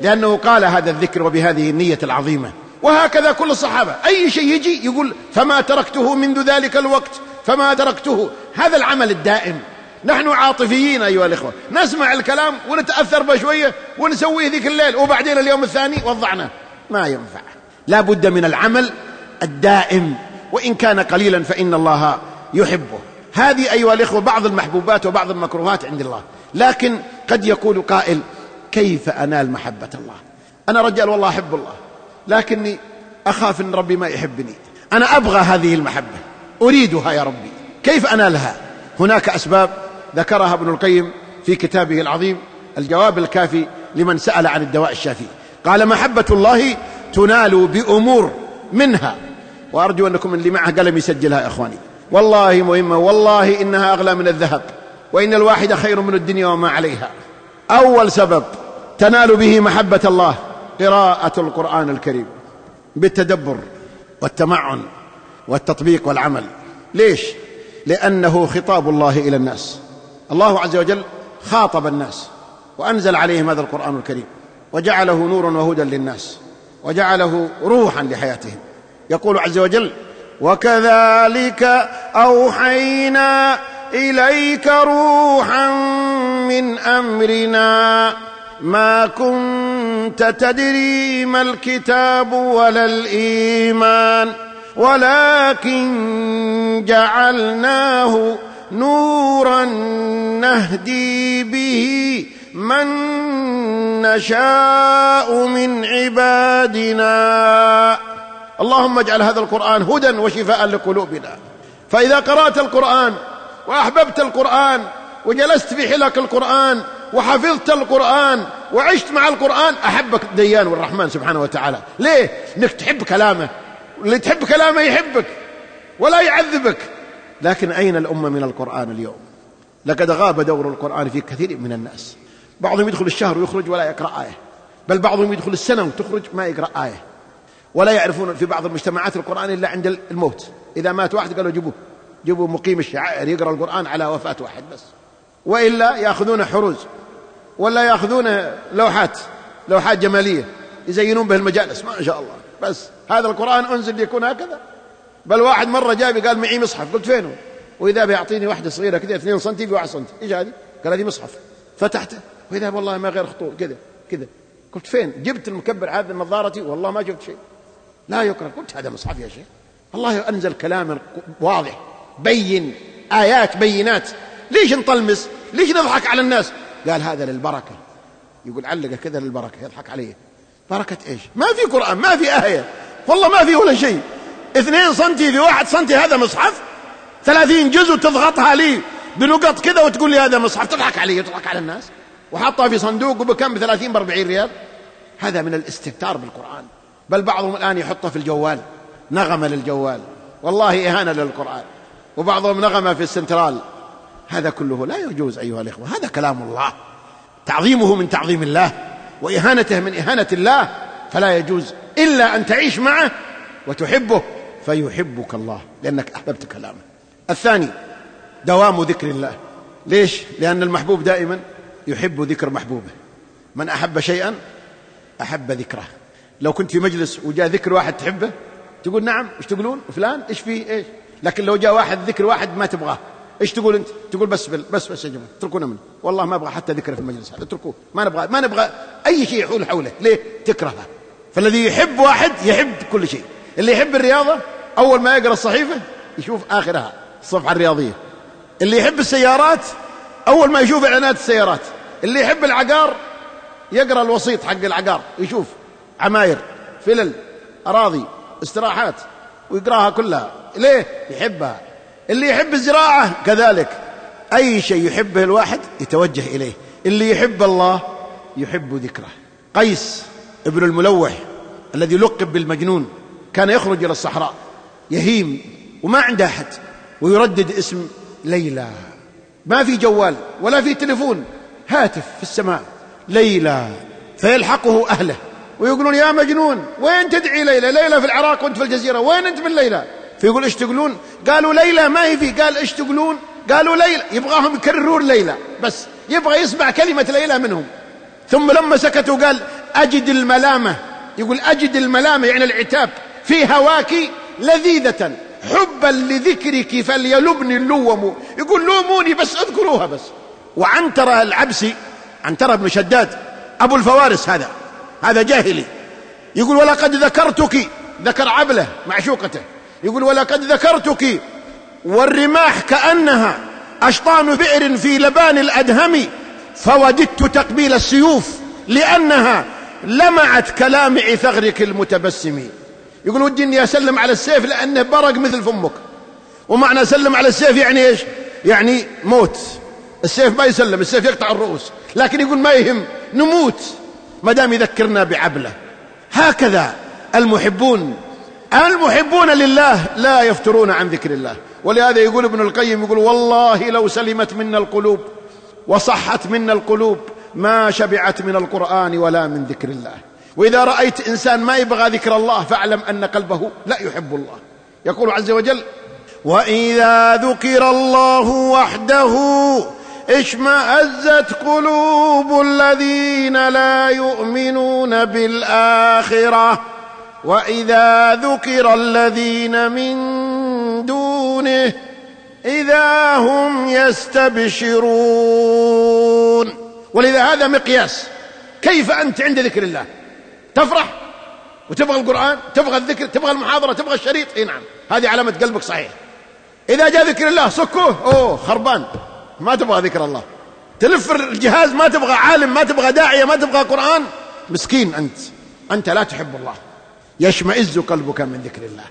لأنه قال هذا الذكر وبهذه النية العظيمة. وهكذا كل الصحابة. أي شيء يجي يقول فما تركته منذ ذلك الوقت. فما تركته هذا العمل الدائم. نحن عاطفيين أيها الإخوة. نسمع الكلام ونتأثر بشوية ونسويه ذيك الليل وبعدين اليوم الثاني وضعنا. ما ينفع. لا بد من العمل الدائم. وإن كان قليلا فإن الله يحبه. هذه أيها الإخوة بعض المحبوبات وبعض المكروهات عند الله. لكن قد يقول قائل كيف أنال محبة الله؟ أنا رجال والله أحب الله. لكني أخاف أن ربي ما يحبني. أنا أبغى هذه المحبة. أريدها يا ربي. كيف أنالها؟ هناك أسباب ذكرها ابن القيم في كتابه العظيم الجواب الكافي لمن سأل عن الدواء الشافي. قال محبة الله تنال بأمور منها. وأرجو أنكم اللي معه قلم يسجلها يا إخواني. والله مهمة والله إنها أغلى من الذهب وإن الواحد خير من الدنيا وما عليها. أول سبب تنال به محبة الله قراءة القرآن الكريم بالتدبر والتمعن. والتطبيق والعمل. ليش؟ لأنه خطاب الله إلى الناس. الله عز وجل خاطب الناس وأنزل عليهم هذا القرآن الكريم وجعله نورا وهدى للناس وجعله روحا لحياتهم. يقول عز وجل وكذلك أوحينا إليك روحا من أمرنا. ما كنت تدري ما الكتاب ولا الإيمان. ولكن جعلناه نورا نهدي به من نشاء من عبادنا. اللهم اجعل هذا القرآن هدى وشفاء لقلوبنا. فإذا قرأت القرآن وأحببت القرآن وجلست في حلق القرآن وحفظت القرآن وعشت مع القرآن أحبك ديان والرحمن سبحانه وتعالى. ليه؟ إنك تحب كلامه. اللي تحب كلامه يحبك ولا يعذبك. لكن أين الأمة من القرآن اليوم؟ لقد غاب دور القرآن في كثير من الناس. بعضهم يدخل الشهر ويخرج ولا يقرأ آية. بل بعضهم يدخل السنة وتخرج ما يقرأ آية. ولا يعرفون في بعض المجتمعات القرآن إلا عند الموت. إذا مات واحد قالوا جيبوه. جيبوا مقيم الشعائر يقرأ القرآن على وفاة واحد بس. وإلا يأخذون حروز ولا يأخذون لوحات لوحات جمالية يزينون به المجالس. ما شاء الله. بس. هذا القرآن أنزل ليكون هكذا. بل واحد مرة جابي قال معي مصحف. قلت فينه وإذا بيعطيني واحدة صغيرة كذا 2 سم 1 سم إيش هذه؟ قال هذه مصحف. فتحته. وإذا والله ما غير خطوط كذا كذا قلت فين؟ جبت المكبر هذا نظارتي والله ما شفت شيء. لا يقرا قلت هذا مصحف يا شيخ. الله أنزل كلام واضح بين آيات بينات. ليش نطلمس؟ ليش نضحك على الناس؟ قال هذا للبركة. يقول علقة كذا للبركة يضحك عليه بركة إيش؟ ما في قرآن ما في آية. والله ما في ولا شيء. اثنين سنتي في واحد سنتي هذا مصحف ثلاثين جزء تضغطها لي بنقط كذا وتقول لي هذا مصحف. تضحك علي تضحك على الناس. وحطها في صندوق وبكم بثلاثين بأربعين ريال. هذا من الاستهتار بالقرآن. بل بعضهم الآن يحطه في الجوال. نغمة للجوال. والله إهانة للقرآن. وبعضهم نغمة في السنترال. هذا كله لا يجوز أيها الإخوة. هذا كلام الله. تعظيمه من تعظيم الله. وإهانته من إهانة الله. فلا يجوز إلا أن تعيش معه وتحبه فيحبك الله لأنك أحببت كلامه. الثاني دوام ذكر الله. ليش؟ لأن المحبوب دائما يحب ذكر محبوبه. من أحب شيئا أحب ذكره. لو كنت في مجلس وجاء ذكر واحد تحبه تقول نعم إيش تقولون؟ فلان إيش فيه؟ إيش؟ لكن لو جاء واحد ذكر واحد ما تبغاه إيش تقول أنت؟ تقول بس بس بس يا جماعة اتركونا منه. والله ما أبغى حتى ذكره في المجلس هذا اتركوه. ما نبغى ما نبغى أي شيء يحول حوله. ليه؟ تكرهه. فالذي يحب واحد يحب كل شيء. اللي يحب الرياضة أول ما يقرأ الصحيفة يشوف آخرها الصفحة الرياضية. اللي يحب السيارات أول ما يشوف إعلانات السيارات. اللي يحب العقار يقرأ الوسيط حق العقار يشوف عماير فلل أراضي استراحات ويقراها كلها. ليه؟ يحبها. اللي يحب الزراعة كذلك. أي شيء يحبه الواحد يتوجه إليه. اللي يحب الله يحب ذكره. قيس. ابن الملوح الذي لقب بالمجنون كان يخرج إلى الصحراء يهيم وما عنده أحد ويردد اسم ليلى. ما في جوال ولا في تلفون هاتف في السماء ليلى. فيلحقه أهله ويقولون يا مجنون وين تدعي ليلى؟ ليلى في العراق وأنت في الجزيرة وين أنت من ليلى؟ فيقول إيش تقولون؟ قالوا ليلى ما هي في قال إيش تقولون؟ قالوا ليلى. يبغاهم يكررون ليلى بس يبغى يسمع كلمة ليلى منهم. ثم لما سكتوا قال أجد الملامة. يقول أجد الملامة يعني العتاب. في هواك لذيذة. حبا لذكرك فليلبني اللوم. يقول لوموني بس أذكروها بس. وعنترة العبسي عنترة بن شداد أبو الفوارس هذا. هذا جاهلي. يقول ولقد ذكرتك. ذكر عبله معشوقته يقول ولقد ذكرتك. والرماح كأنها أشطان بئر في لبان الأدهم. فوددت تقبيل السيوف لأنها لمعت كلامع ثغرك المتبسم. يقول ودي إني أسلم على السيف لأنه برق مثل فمك. ومعنى سلم على السيف يعني إيش؟ يعني موت. السيف ما يسلم السيف يقطع الرؤوس. لكن يقول ما يهم نموت. ما دام يذكرنا بعبله. هكذا المحبون. المحبون لله لا يفترون عن ذكر الله. ولهذا يقول ابن القيم يقول والله لو سلمت منا القلوب وصحت منا القلوب ما شبعت من القرآن ولا من ذكر الله. وإذا رأيت إنسان ما يبغى ذكر الله فاعلم أن قلبه لا يحب الله. يقول عز وجل وإذا ذكر الله وحده اشمأزت قلوب الذين لا يؤمنون بالآخرة. وإذا ذكر الذين من دونه إذا هم يستبشرون. ولذا هذا مقياس. كيف أنت عند ذكر الله؟ تفرح؟ وتبغى القرآن؟ تبغى الذكر؟ تبغى المحاضرة؟ تبغى الشريط؟ إي نعم. هذه علامة قلبك صحيح. إذا جاء ذكر الله سكوه. أوه خربان. ما تبغى ذكر الله. تلف الجهاز ما تبغى عالم ما تبغى داعية ما تبغى قرآن. مسكين أنت. أنت لا تحب الله. يشمئز قلبك من ذكر الله.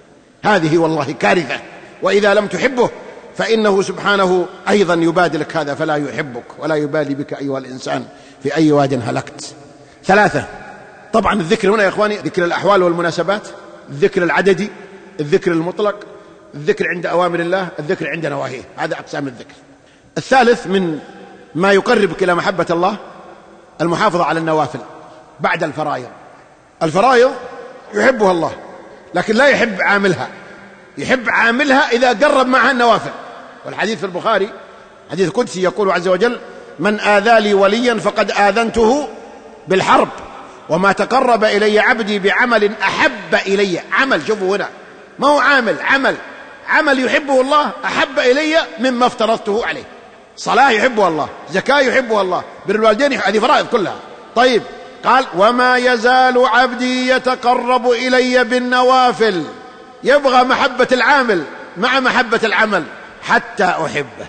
هذه والله كارثة. وإذا لم تحبه فإنه سبحانه أيضا يبادلك هذا فلا يحبك ولا يبالي بك أيها الإنسان في أي واد هلكت. ثلاثة طبعا الذكر هنا يا إخواني ذكر الأحوال والمناسبات الذكر العددي الذكر المطلق الذكر عند أوامر الله الذكر عند نواهيه. هذا أقسام الذكر. الثالث من ما يقربك إلى محبة الله المحافظة على النوافل بعد الفرائض. الفرائض يحبها الله لكن لا يحب عاملها. يحب عاملها إذا قرب معها النوافل. والحديث في البخاري حديث قدسي يقول عز وجل من آذى لي وليا فقد آذنته بالحرب وما تقرب إلي عبدي بعمل أحب إلي. عمل شوفوا هنا. ما هو عامل؟ عمل. عمل يحبه الله أحب إلي مما افترضته عليه. صلاة يحبها الله زكاة يحبها الله بر الوالدين هذه فرائض كلها. طيب قال وما يزال عبدي يتقرب إلي بالنوافل. يبغى محبة العامل مع محبة العمل. حتى أحبه.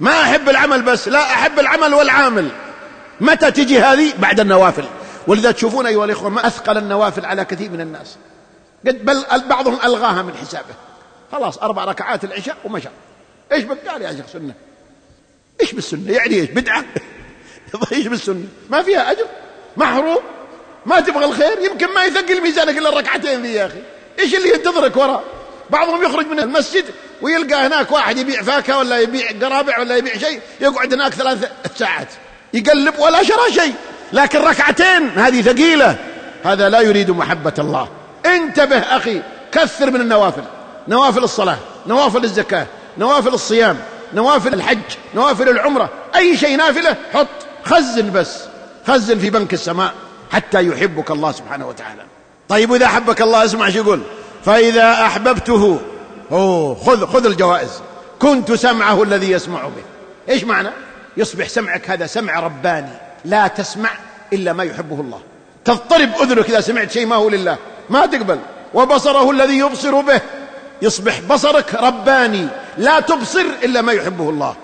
ما أحب العمل بس لا أحب العمل والعامل. متى تجي هذه؟ بعد النوافل. ولذا تشوفون أيها الإخوة ما أثقل النوافل على كثير من الناس. قد بل بعضهم ألغاها من حسابه. خلاص أربع ركعات العشاء ومشى. إيش قال يا شيخ سنة. إيش بالسنة؟ يعني إيش؟ بدعة؟ إيش بالسنة؟ ما فيها أجر؟ محروم؟ ما تبغى الخير؟ يمكن ما يثقل ميزانك إلا الركعتين ذي يا أخي. إيش اللي ينتظرك وراء؟ بعضهم يخرج من المسجد ويلقى هناك واحد يبيع فاكهة ولا يبيع قرابع ولا يبيع شيء يقعد هناك ثلاث ساعات. يقلب ولا شرى شيء. لكن ركعتين هذه ثقيلة. هذا لا يريد محبة الله. انتبه أخي كثر من النوافل. نوافل الصلاة نوافل الزكاة نوافل الصيام نوافل الحج نوافل العمرة. أي شيء نافلة حط خزن بس. خزن في بنك السماء حتى يحبك الله سبحانه وتعالى. طيب وإذا أحبك الله اسمع شو يقول. فإذا أحببته أوه خذ خذ الجوائز. كنت سمعه الذي يسمع به. إيش معنى؟ يصبح سمعك هذا سمع رباني لا تسمع إلا ما يحبه الله. تضطرب أذنك إذا سمعت شيء ما هو لله. ما تقبل. وبصره الذي يبصر به. يصبح بصرك رباني لا تبصر إلا ما يحبه الله.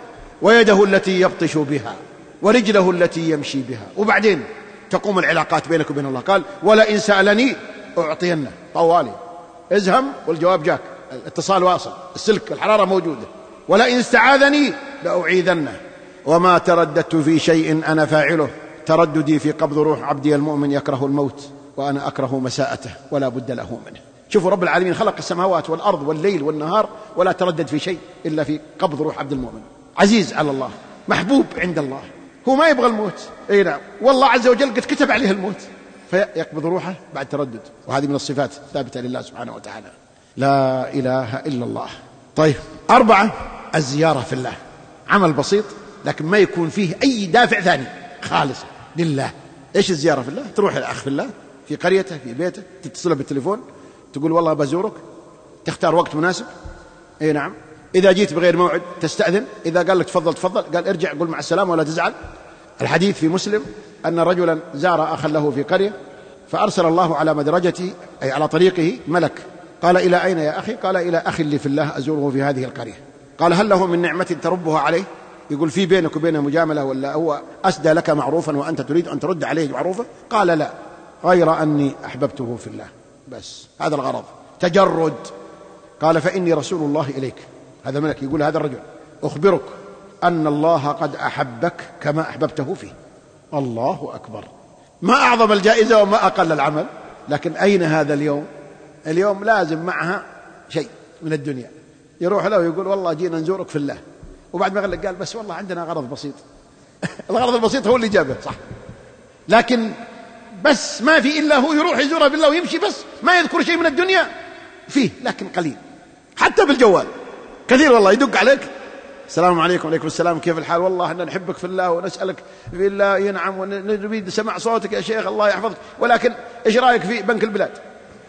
ويده التي يبطش بها ورجله التي يمشي بها. وبعدين تقوم العلاقات بينك وبين الله. قال ولئن سألني أعطينه. طوالي. ازهم والجواب جاك. الاتصال واصل. السلك الحرارة موجودة. ولئن استعاذني لأعيذنه. وما ترددت في شيء أنا فاعله. ترددي في قبض روح عبدي المؤمن يكره الموت وأنا أكره مساءته ولا بد له منه. شوفوا رب العالمين خلق السماوات والأرض والليل والنهار ولا تردد في شيء إلا في قبض روح عبد المؤمن. عزيز على الله محبوب عند الله. هو ما يبغى الموت. اي نعم. والله عز وجل قد كتب عليه الموت. فيقبض روحه بعد تردد. وهذه من الصفات الثابتة لله سبحانه وتعالى. لا إله إلا الله. طيب أربعة الزيارة في الله. عمل بسيط لكن ما يكون فيه أي دافع ثاني. خالص لله. إيش الزيارة في الله؟ تروح الأخ في الله في قريته في بيته تتصله بالتليفون تقول والله بزورك. تختار وقت مناسب. إي نعم. إذا جيت بغير موعد تستأذن. إذا قال لك تفضل تفضل. قال ارجع قل مع السلامة ولا تزعل. الحديث في مسلم أن رجلا زار أخا له في قرية فأرسل الله على مدرجته أي على طريقه ملك. قال إلى أين يا أخي؟ قال إلى اخ لي في الله أزوره في هذه القرية. قال هل له من نعمة تربها عليه؟ يقول في بينك وبينه مجاملة ولا هو أسدى لك معروفا وأنت تريد أن ترد عليه معروفا؟ قال لا غير أني أحببته في الله. بس هذا الغرض. تجرد. قال فإني رسول الله إليك. هذا الملك يقول هذا الرجل. أخبرك. أن الله قد أحبك كما أحببته فيه. الله أكبر. ما أعظم الجائزة وما أقل العمل. لكن أين هذا اليوم؟ اليوم لازم معها شيء من الدنيا. يروح له ويقول والله جينا نزورك في الله. وبعد ما قال بس والله عندنا غرض بسيط. الغرض البسيط هو اللي جابه صح. لكن بس ما في إلا هو يروح يزوره بالله ويمشي بس ما يذكر شيء من الدنيا فيه لكن قليل. حتى بالجوال. كثير والله يدق عليك. السلام عليكم وعليكم السلام كيف الحال؟ والله إحنا نحبك في الله ونسألك في الله ينعم ونريد سمع صوتك يا شيخ الله يحفظك. ولكن إيش رأيك في بنك البلاد؟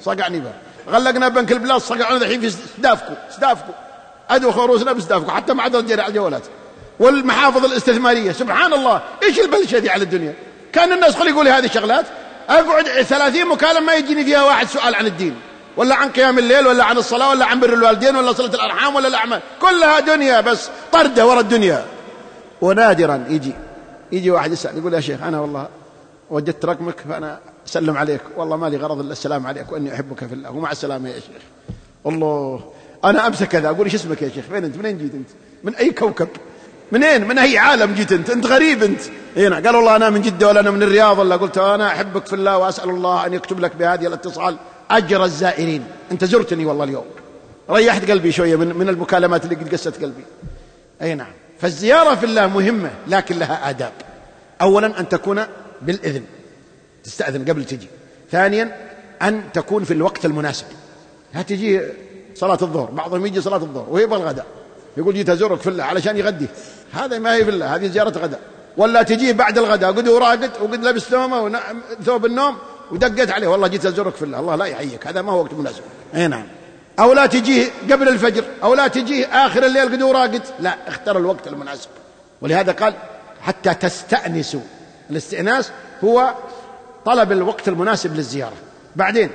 صقعني بقى. غلقنا بنك البلاد صقعنا الحين في سدافكو سدافكو. ادوا خروسنا بسدافكو حتى ما عاد على الجوالات. والمحافظ الاستثمارية سبحان الله إيش البلشة دي على الدنيا؟ كان الناس خلي يقول هذه الشغلات. أقعد ثلاثين مكالمة ما يجيني فيها واحد سؤال عن الدين. ولا عن قيام الليل ولا عن الصلاة ولا عن بر الوالدين ولا صلة الأرحام ولا الأعمال. كلها دنيا بس طردة ورا الدنيا. ونادرا يجي يجي واحد يسأل يقول يا شيخ أنا والله وجدت رقمك فأنا أسلم عليك. والله ما لي غرض إلا السلام عليك وإني أحبك في الله ومع السلامة يا شيخ. الله أنا أمس كذا أقول إيش اسمك يا شيخ؟ فين أنت؟ منين جيت أنت؟ من أي كوكب؟ منين؟ من أي عالم جيت أنت؟ أنت غريب أنت. هنا قال والله أنا من جدة ولا أنا من الرياض ولا قلت أنا أحبك في الله وأسأل الله أن يكتب لك بهذه الاتصال. أجر الزائرين. أنت زرتني والله اليوم. ريحت قلبي شوية من, من المكالمات اللي قد قست قلبي. أي نعم. فالزيارة في الله مهمة لكن لها آداب. أولا أن تكون بالإذن. تستأذن قبل تجي. ثانيا أن تكون في الوقت المناسب. لا تجي صلاة الظهر. بعضهم يجي صلاة الظهر ويبغى الغداء يقول جيت أزورك في الله علشان يغدي. هذا ما هي في الله هذه زيارة غداء. ولا تجي بعد الغداء. قد هو راقد وقد لبس ثومه وثوب النوم ودقيت عليه والله جيت أزورك في الله الله لا يحييك هذا ما هو وقت مناسب. إي نعم. أو لا تجيه قبل الفجر أو لا تجيه آخر الليل قد راقد لا اختر الوقت المناسب. ولهذا قال حتى تستانسوا الاستئناس هو طلب الوقت المناسب للزيارة. بعدين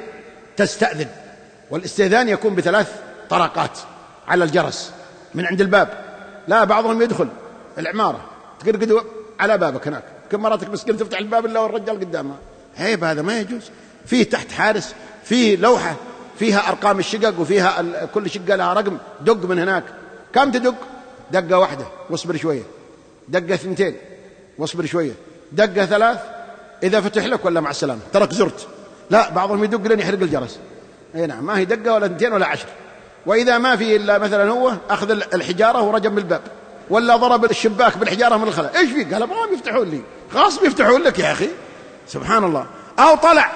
تستأذن والاستئذان يكون بثلاث طرقات على الجرس. من عند الباب لا بعضهم يدخل العمارة تقرقد على بابك هناك. كم مراتك مسكين تفتح الباب إلا والرجال قدامها. عيب هذا ما يجوز. فيه تحت حارس فيه لوحة فيها أرقام الشقق وفيها كل شقة لها رقم دق من هناك. كم تدق؟ دقة واحدة واصبر شوية. دقة اثنتين واصبر شوية. دقة ثلاث إذا فتح لك ولا مع السلامة؟ ترك زرت. لا بعضهم يدق لين يحرق الجرس. أي نعم ما هي دقة ولا اثنتين ولا عشر. وإذا ما في إلا مثلا هو أخذ الحجارة ورجم بالباب ولا ضرب الشباك بالحجارة من الخلا إيش في؟ قال ما يفتحون لي. غصب يفتحون لك يا أخي. سبحان الله. أو طلع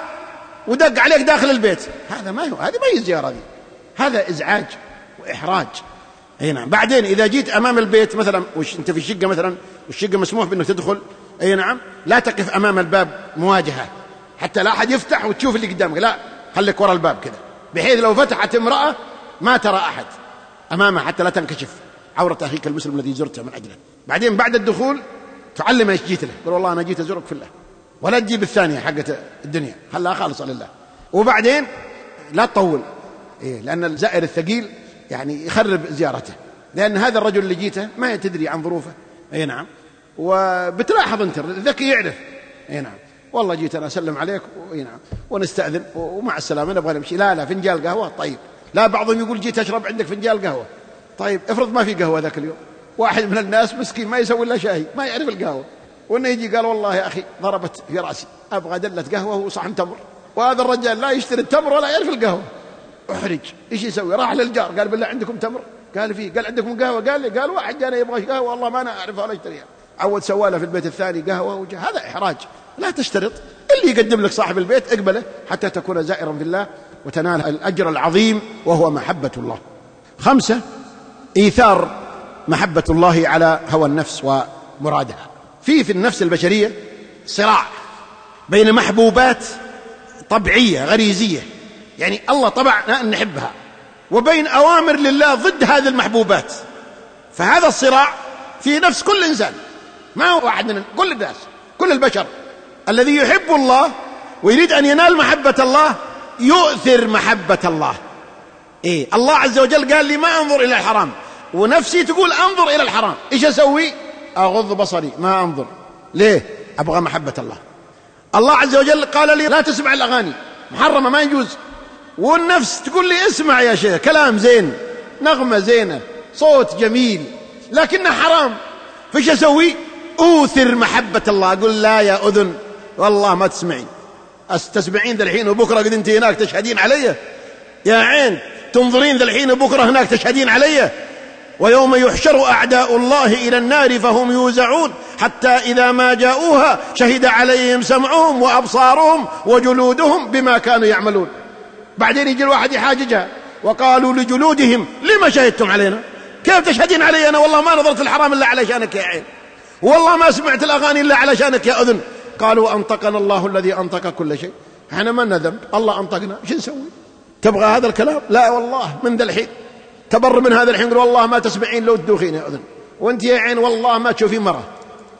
ودق عليك داخل البيت. هذا ما هو هذه ما هي الزيارة دي. هذا إزعاج وإحراج. أي نعم. بعدين إذا جيت أمام البيت مثلا وش أنت في الشقة مثلا والشقة مسموح بأنك تدخل. أي نعم. لا تقف أمام الباب مواجهة. حتى لا أحد يفتح وتشوف اللي قدامك. لا خليك وراء الباب كذا بحيث لو فتحت امرأة ما ترى أحد. أمامها حتى لا تنكشف. عورة أخيك المسلم الذي زرته من أجله. بعدين بعد الدخول تعلم إيش جيت له. قل والله أنا جيت أزورك في الله. ولا تجيب الثانية حقت الدنيا. خلها خالصة لله وبعدين لا تطول. إيه لأن الزائر الثقيل يعني يخرب زيارته. لأن هذا الرجل اللي جيته ما تدري عن ظروفه. أي نعم. وبتلاحظ أنت الذكي يعرف. أي نعم. والله جيت أنا أسلم عليك. أي نعم. ونستأذن. ومع السلامة نبغى نمشي. لا لا فنجان قهوة. طيب. لا بعضهم يقول جيت أشرب عندك فنجان قهوة. طيب افرض ما في قهوة ذاك اليوم. واحد من الناس مسكين ما يسوي إلا شاي ما يعرف القهوة. وانه يجي قال والله يا أخي ضربت في رأسي. أبغى دلة قهوة وصحن تمر. وهذا الرجال لا يشتري التمر ولا يعرف القهوة. أحرج. إيش يسوي؟ راح للجار. قال بالله عندكم تمر؟ قال فيه قال عندكم قهوة؟ قال لي. قال واحد جانا يبغى قهوة. والله ما أنا أعرفها ولا أشتريها. عود سواله في البيت الثاني قهوة وجه. هذا إحراج. لا تشترط. اللي يقدم لك صاحب البيت اقبله حتى تكون زائرا في الله وتنال الأجر العظيم وهو محبة الله. خمسة إيثار محبة الله على هوى النفس ومرادها. في في النفس البشرية صراع بين محبوبات طبيعية غريزية. يعني الله طبعنا أن نحبها وبين أوامر لله ضد هذه المحبوبات. فهذا الصراع في نفس كل إنسان. ما هو واحد من كل الناس كل البشر. الذي يحب الله ويريد أن ينال محبة الله يؤثر محبة الله. إيه الله عز وجل قال لي ما أنظر إلى الحرام. ونفسي تقول أنظر إلى الحرام. إيش أسوي؟ أغض بصري ما أنظر. ليه؟ أبغى محبة الله. الله عز وجل قال لي لا تسمع الأغاني محرمة ما يجوز. والنفس تقول لي اسمع يا شيخ كلام زين نغمة زينة صوت جميل لكنه حرام. فايش أسوي؟ أوثر محبة الله أقول لا يا أذن والله ما تسمعين أستسمعين ذا الحين وبكرة قد انت هناك تشهدين علي؟ يا عين تنظرين ذا الحين وبكرة هناك تشهدين علي؟ ويوم يحشر أعداء الله إلى النار فهم يوزعون حتى إذا ما جاءوها شهد عليهم سمعهم وأبصارهم وجلودهم بما كانوا يعملون. بعدين يجي الواحد يحاججها وقالوا لجلودهم لما شهدتم علينا؟ كيف تشهدين علي أنا والله ما نظرت الحرام إلا علشانك يا عين. والله ما سمعت الأغاني إلا علشانك يا أذن. قالوا أنطقنا الله الذي أنطق كل شيء. إحنا ما لنا ذنب. الله أنطقنا. إيش نسوي؟ تبغى هذا الكلام؟ لا والله من ذا الحين. تبر من هذا الحين والله ما تسمعين لو تدوخين. يا أذن. وانت يا عين والله ما تشوفين مرة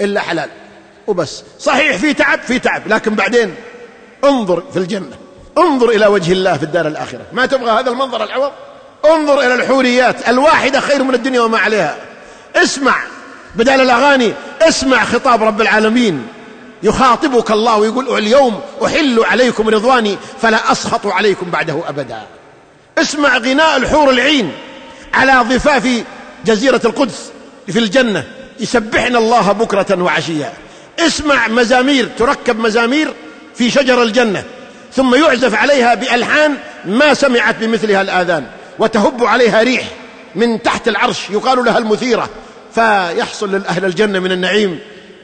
إلا حلال. وبس. صحيح في تعب في تعب. لكن بعدين انظر في الجنة. انظر إلى وجه الله في الدار الآخرة. ما تبغى هذا المنظر العوض؟ انظر إلى الحوريات الواحدة خير من الدنيا وما عليها. اسمع بدل الأغاني اسمع خطاب رب العالمين. يخاطبك الله ويقول اليوم أحل عليكم رضواني فلا أسخط عليكم بعده أبدا. اسمع غناء الحور العين. على ضفاف جزيرة القدس في الجنة. يسبحن الله بكرة وعشيا اسمع مزامير تركب مزامير في شجر الجنة. ثم يعزف عليها بألحان ما سمعت بمثلها الآذان. وتهب عليها ريح من تحت العرش يقال لها المثيرة. فيحصل لأهل الجنة من النعيم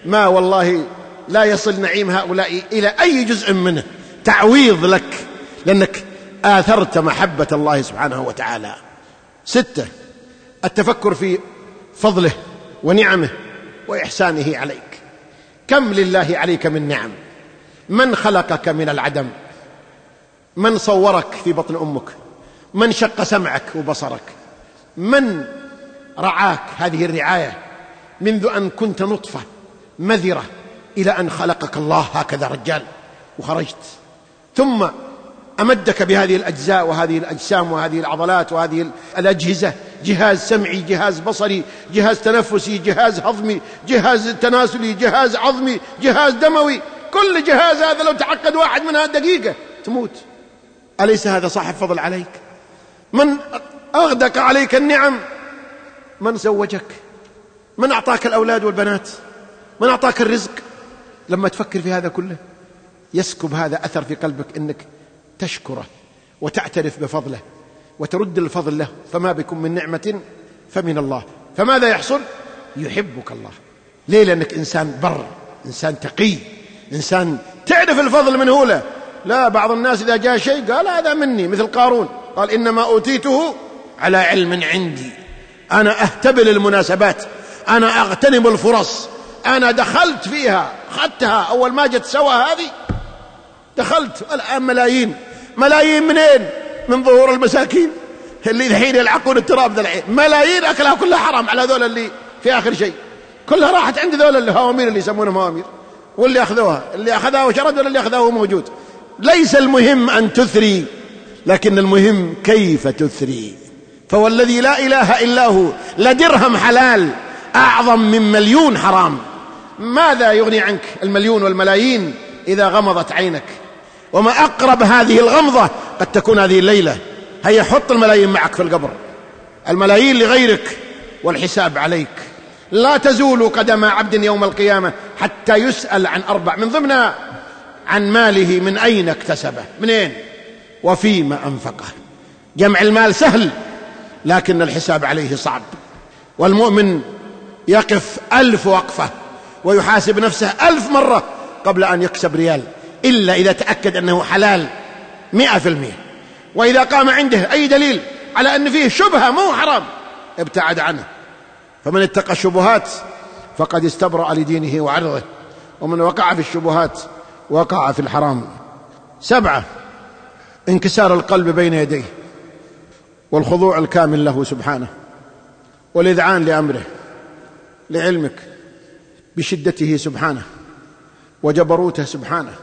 ما والله لا يصل نعيم هؤلاء إلى أي جزء منه. تعويض لك لأنك آثرت محبة الله سبحانه وتعالى. ستة التفكر في فضله ونعمه وإحسانه عليك. كم لله عليك من نعم؟ من خلقك من العدم؟ من صورك في بطن أمك؟ من شق سمعك وبصرك؟ من رعاك هذه الرعاية منذ أن كنت نطفة مذرة إلى أن خلقك الله هكذا رجال؟ وخرجت. ثم أمدك بهذه الأجزاء وهذه الأجسام وهذه العضلات وهذه الأجهزة. جهاز سمعي جهاز بصري جهاز تنفسي جهاز هضمي جهاز تناسلي جهاز عظمي جهاز دموي. كل جهاز هذا لو تعقد واحد منها دقيقه تموت. أليس هذا صاحب فضل عليك؟ من أغدق عليك النعم؟ من زوجك؟ من أعطاك الأولاد والبنات؟ من أعطاك الرزق؟ لما تفكر في هذا كله يسكب هذا أثر في قلبك أنك تشكره وتعترف بفضله وترد الفضل له فما بكم من نعمة فمن الله. فماذا يحصل؟ يحبك الله. ليه؟ لأنك إنسان بر إنسان تقي إنسان تعرف الفضل من هو له. لا بعض الناس إذا جاء شيء قال هذا مني مثل قارون. قال إنما أوتيته على علم عندي. أنا أهتبل المناسبات أنا أغتنم الفرص. أنا دخلت فيها أخذتها أول ما جت سوا هذه دخلت الآن ملايين. ملايين منين؟ من ظهور المساكين. اللي الحين يلعقون التراب ذا الحين ملايين أكلها كلها حرام على ذول اللي في آخر شيء. كلها راحت عند ذول الهوامير اللي يسمونهم هوامير. واللي أخذوها. اللي أخذها وشرد ولا اللي أخذها موجود. ليس المهم أن تثري لكن المهم كيف تثري. فهو الذي لا إله إلا هو لدرهم حلال أعظم من مليون حرام. ماذا يغني عنك المليون والملايين إذا غمضت عينك؟ وما أقرب هذه الغمضة قد تكون هذه الليلة. هيا حط الملايين معك في القبر. الملايين لغيرك والحساب عليك. لا تزول قدم عبد يوم القيامة حتى يسأل عن أربع. من ضمنها عن ماله من أين اكتسبه؟ منين؟ وفيما أنفقه. جمع المال سهل لكن الحساب عليه صعب. والمؤمن يقف ألف وقفة ويحاسب نفسه ألف مرة قبل أن يكسب ريال. إلا إذا تأكد أنه حلال مئة في المئة. وإذا قام عنده أي دليل على أن فيه شبهة مو حرام ابتعد عنه. فمن اتقى الشبهات فقد استبرأ لدينه وعرضه ومن وقع في الشبهات وقع في الحرام. سبعة انكسار القلب بين يديه والخضوع الكامل له سبحانه والإذعان لأمره لعلمك بشدته سبحانه وجبروته سبحانه.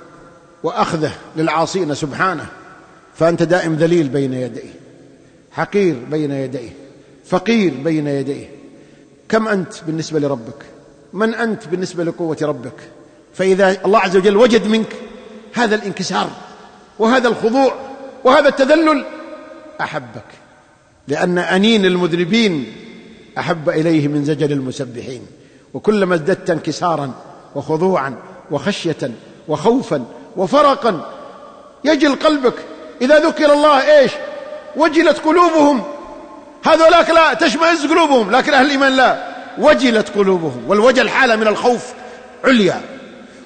وأخذه للعاصين سبحانه فأنت دائم ذليل بين يديه حقير بين يديه فقير بين يديه. كم أنت بالنسبة لربك؟ من أنت بالنسبة لقوة ربك؟ فإذا الله عز وجل وجد منك هذا الانكسار وهذا الخضوع وهذا التذلل أحبك لأن أنين المذنبين أحب إليه من زجل المسبحين. وكلما ازددت انكسارا وخضوعا وخشية وخوفا وفرقا. يجل قلبك إذا ذكر الله إيش؟ وجلت قلوبهم. هذولاك لا تشمئز قلوبهم لكن أهل الإيمان لا. وجلت قلوبهم والوجل حاله من الخوف عليا.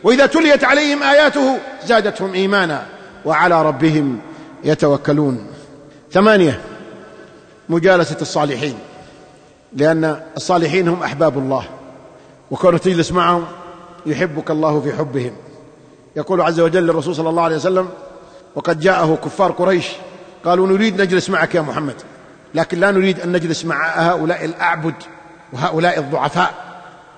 وإذا تليت عليهم آياته زادتهم إيمانا وعلى ربهم يتوكلون. ثمانية مجالسة الصالحين. لأن الصالحين هم أحباب الله وكونك تجلس معهم يحبك الله في حبهم. يقول عز وجل للرسول صلى الله عليه وسلم وقد جاءه كفار قريش قالوا نريد نجلس معك يا محمد لكن لا نريد أن نجلس مع هؤلاء الأعبد وهؤلاء الضعفاء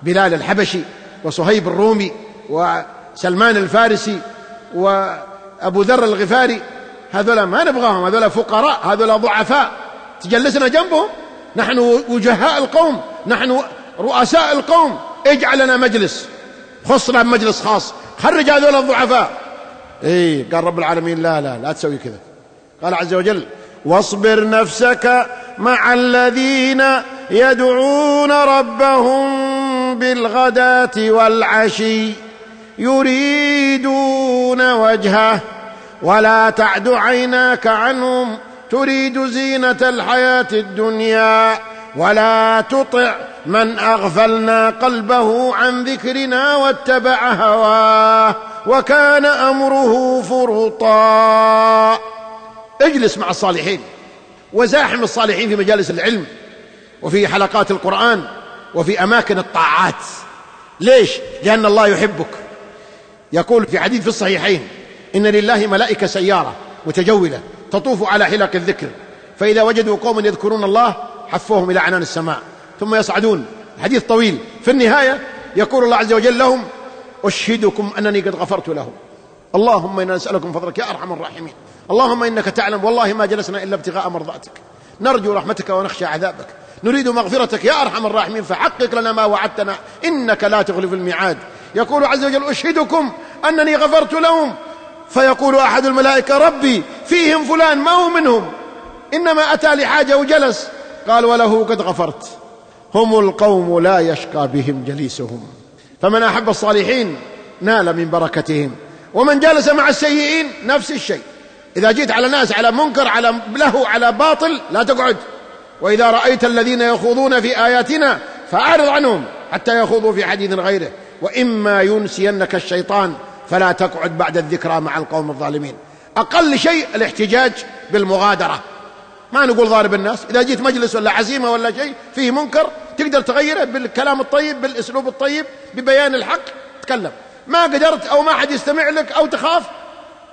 بلال الحبشي وصهيب الرومي وسلمان الفارسي وأبو ذر الغفاري هذولا ما نبغاهم هذولا فقراء هذولا ضعفاء تجلسنا جنبهم؟ نحن وجهاء القوم نحن رؤساء القوم اجعل لنا مجلس خصنا بمجلس خاص خرج هذول الضعفاء اي قال رب العالمين لا لا لا تسوي كذا. قال عز وجل واصبر نفسك مع الذين يدعون ربهم بالغداة والعشي يريدون وجهه ولا تعد عيناك عنهم تريد زينة الحياة الدنيا. ولا تطع من أغفلنا قلبه عن ذكرنا واتبع هواه وكان أمره فرطا. اجلس مع الصالحين وزاحم الصالحين في مجالس العلم وفي حلقات القرآن وفي أماكن الطاعات. ليش؟ لأن الله يحبك. يقول في حديث في الصحيحين إن لله ملائكة سيارة متجولة تطوف على حلق الذكر فإذا وجدوا قوما يذكرون الله حفوهم إلى عنان السماء. ثم يصعدون. حديث طويل. في النهاية يقول الله عز وجل لهم أشهدكم أنني قد غفرت لهم. اللهم إنا نسالك من فضلك يا أرحم الراحمين. اللهم إنك تعلم والله ما جلسنا إلا ابتغاء مرضاتك. نرجو رحمتك ونخشى عذابك. نريد مغفرتك يا أرحم الراحمين. فحقق لنا ما وعدتنا. إنك لا تخلف الميعاد. يقول عز وجل أشهدكم أنني غفرت لهم. فيقول أحد الملائكة ربي فيهم فلان ما هو منهم؟ إنما أتى لحاجة وجلس. قال وله قد غفرت. هم القوم لا يشقى بهم جليسهم. فمن أحب الصالحين نال من بركتهم. ومن جلس مع السيئين نفس الشيء. إذا جيت على ناس على منكر على له على باطل لا تقعد. وإذا رأيت الذين يخوضون في آياتنا فأعرض عنهم حتى يخوضوا في حديث غيره. وإما ينسينك الشيطان فلا تقعد بعد الذكرى مع القوم الظالمين. أقل شيء الاحتجاج بالمغادرة. ما نقول ضارب الناس. إذا جيت مجلس ولا عزيمة ولا شيء فيه منكر تقدر تغيره بالكلام الطيب بالأسلوب الطيب ببيان الحق تكلم. ما قدرت أو ما حد يستمع لك أو تخاف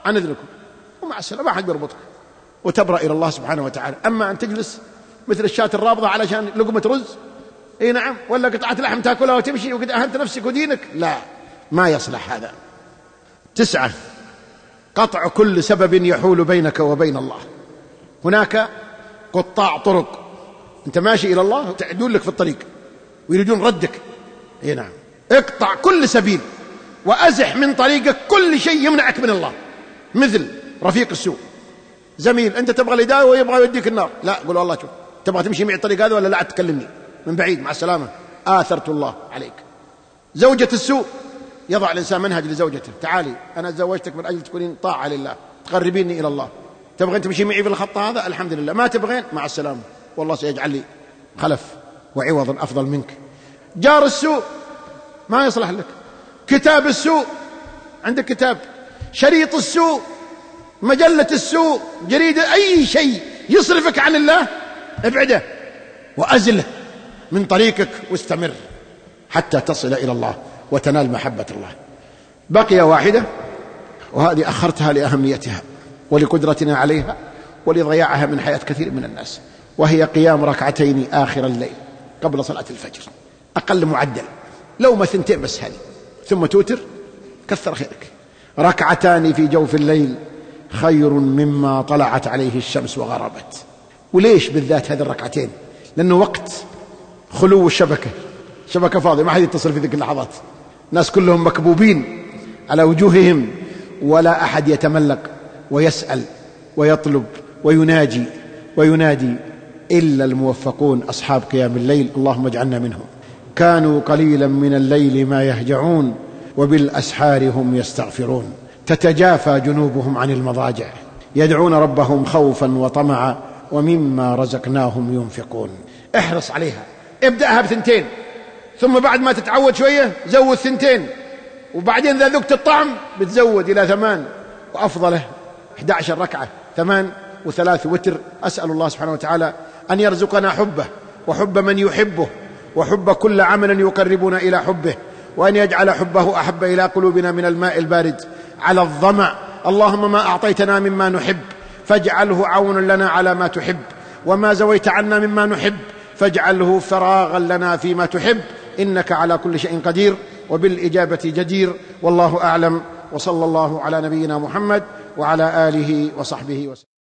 عن إذنكم ومع السلامة ما حد يربطك وتبرأ إلى الله سبحانه وتعالى. أما أن تجلس مثل الشاة الرابضة علشان لقمة رز إي نعم. ولا قطعة لحم تأكلها وتمشي وقد أهنت نفسك ودينك. لا ما يصلح هذا. تسعة قطع كل سبب يحول بينك وبين الله. هناك قطاع طرق. انت ماشي إلى الله تعدون لك في الطريق. ويريدون ردك. إي نعم. اقطع كل سبيل وأزح من طريقك كل شيء يمنعك من الله. مثل رفيق السوء. زميل أنت تبغى الهدايه ويبغى يوديك النار. لا قول والله شوف تبغى تمشي معي الطريق هذا ولا لا؟ تكلمني. من بعيد مع السلامة. آثرت الله عليك. زوجة السوء. يضع الإنسان منهج لزوجته. تعالي أنا تزوجتك من أجل تكونين طاعة لله. تقربيني إلى الله. تبغين تمشي معي في الخط هذا؟ الحمد لله ما تبغين؟ مع السلامة. والله سيجعل لي خلف وعوض أفضل منك. جار السوء ما يصلح لك. كتاب السوء عندك كتاب. شريط السوء مجلة السوء جريدة أي شيء يصرفك عن الله ابعده وأزله من طريقك واستمر حتى تصل إلى الله وتنال محبة الله. بقي واحدة وهذه أخرتها لأهميتها. ولقدرتنا عليها ولضياعها من حياة كثير من الناس. وهي قيام ركعتين آخر الليل قبل صلاة الفجر. أقل معدل. لو ما ثنتين بس هذه. ثم توتر كثر خيرك. ركعتان في جوف الليل خير مما طلعت عليه الشمس وغربت. وليش بالذات هذه الركعتين؟ لأنه وقت خلو الشبكة. شبكة فاضية ما حد يتصل في ذيك اللحظات. الناس كلهم مكبوبين على وجوههم ولا أحد يتملق. ويسأل ويطلب ويناجي وينادي إلا الموفقون أصحاب قيام الليل. اللهم اجعلنا منهم. كانوا قليلا من الليل ما يهجعون وبالأسحار هم يستغفرون. تتجافى جنوبهم عن المضاجع. يدعون ربهم خوفا وطمعا ومما رزقناهم ينفقون. احرص عليها. ابدأها بثنتين. ثم بعد ما تتعود شوية زود ثنتين. وبعدين إذا ذقت الطعم بتزود إلى ثمان. وأفضله 11 ركعة ثمان وثلاث وتر. أسأل الله سبحانه وتعالى أن يرزقنا حبه وحب من يحبه وحب كل عمل يقربنا إلى حبه وأن يجعل حبه أحب إلى قلوبنا من الماء البارد. على الظمأ اللهم ما أعطيتنا مما نحب فاجعله عون لنا على ما تحب. وما زويت عنا مما نحب فاجعله فراغا لنا فيما تحب. إنك على كل شيء قدير وبالإجابة جدير. والله أعلم. وصلى الله على نبينا محمد وعلى آله وصحبه وسلم.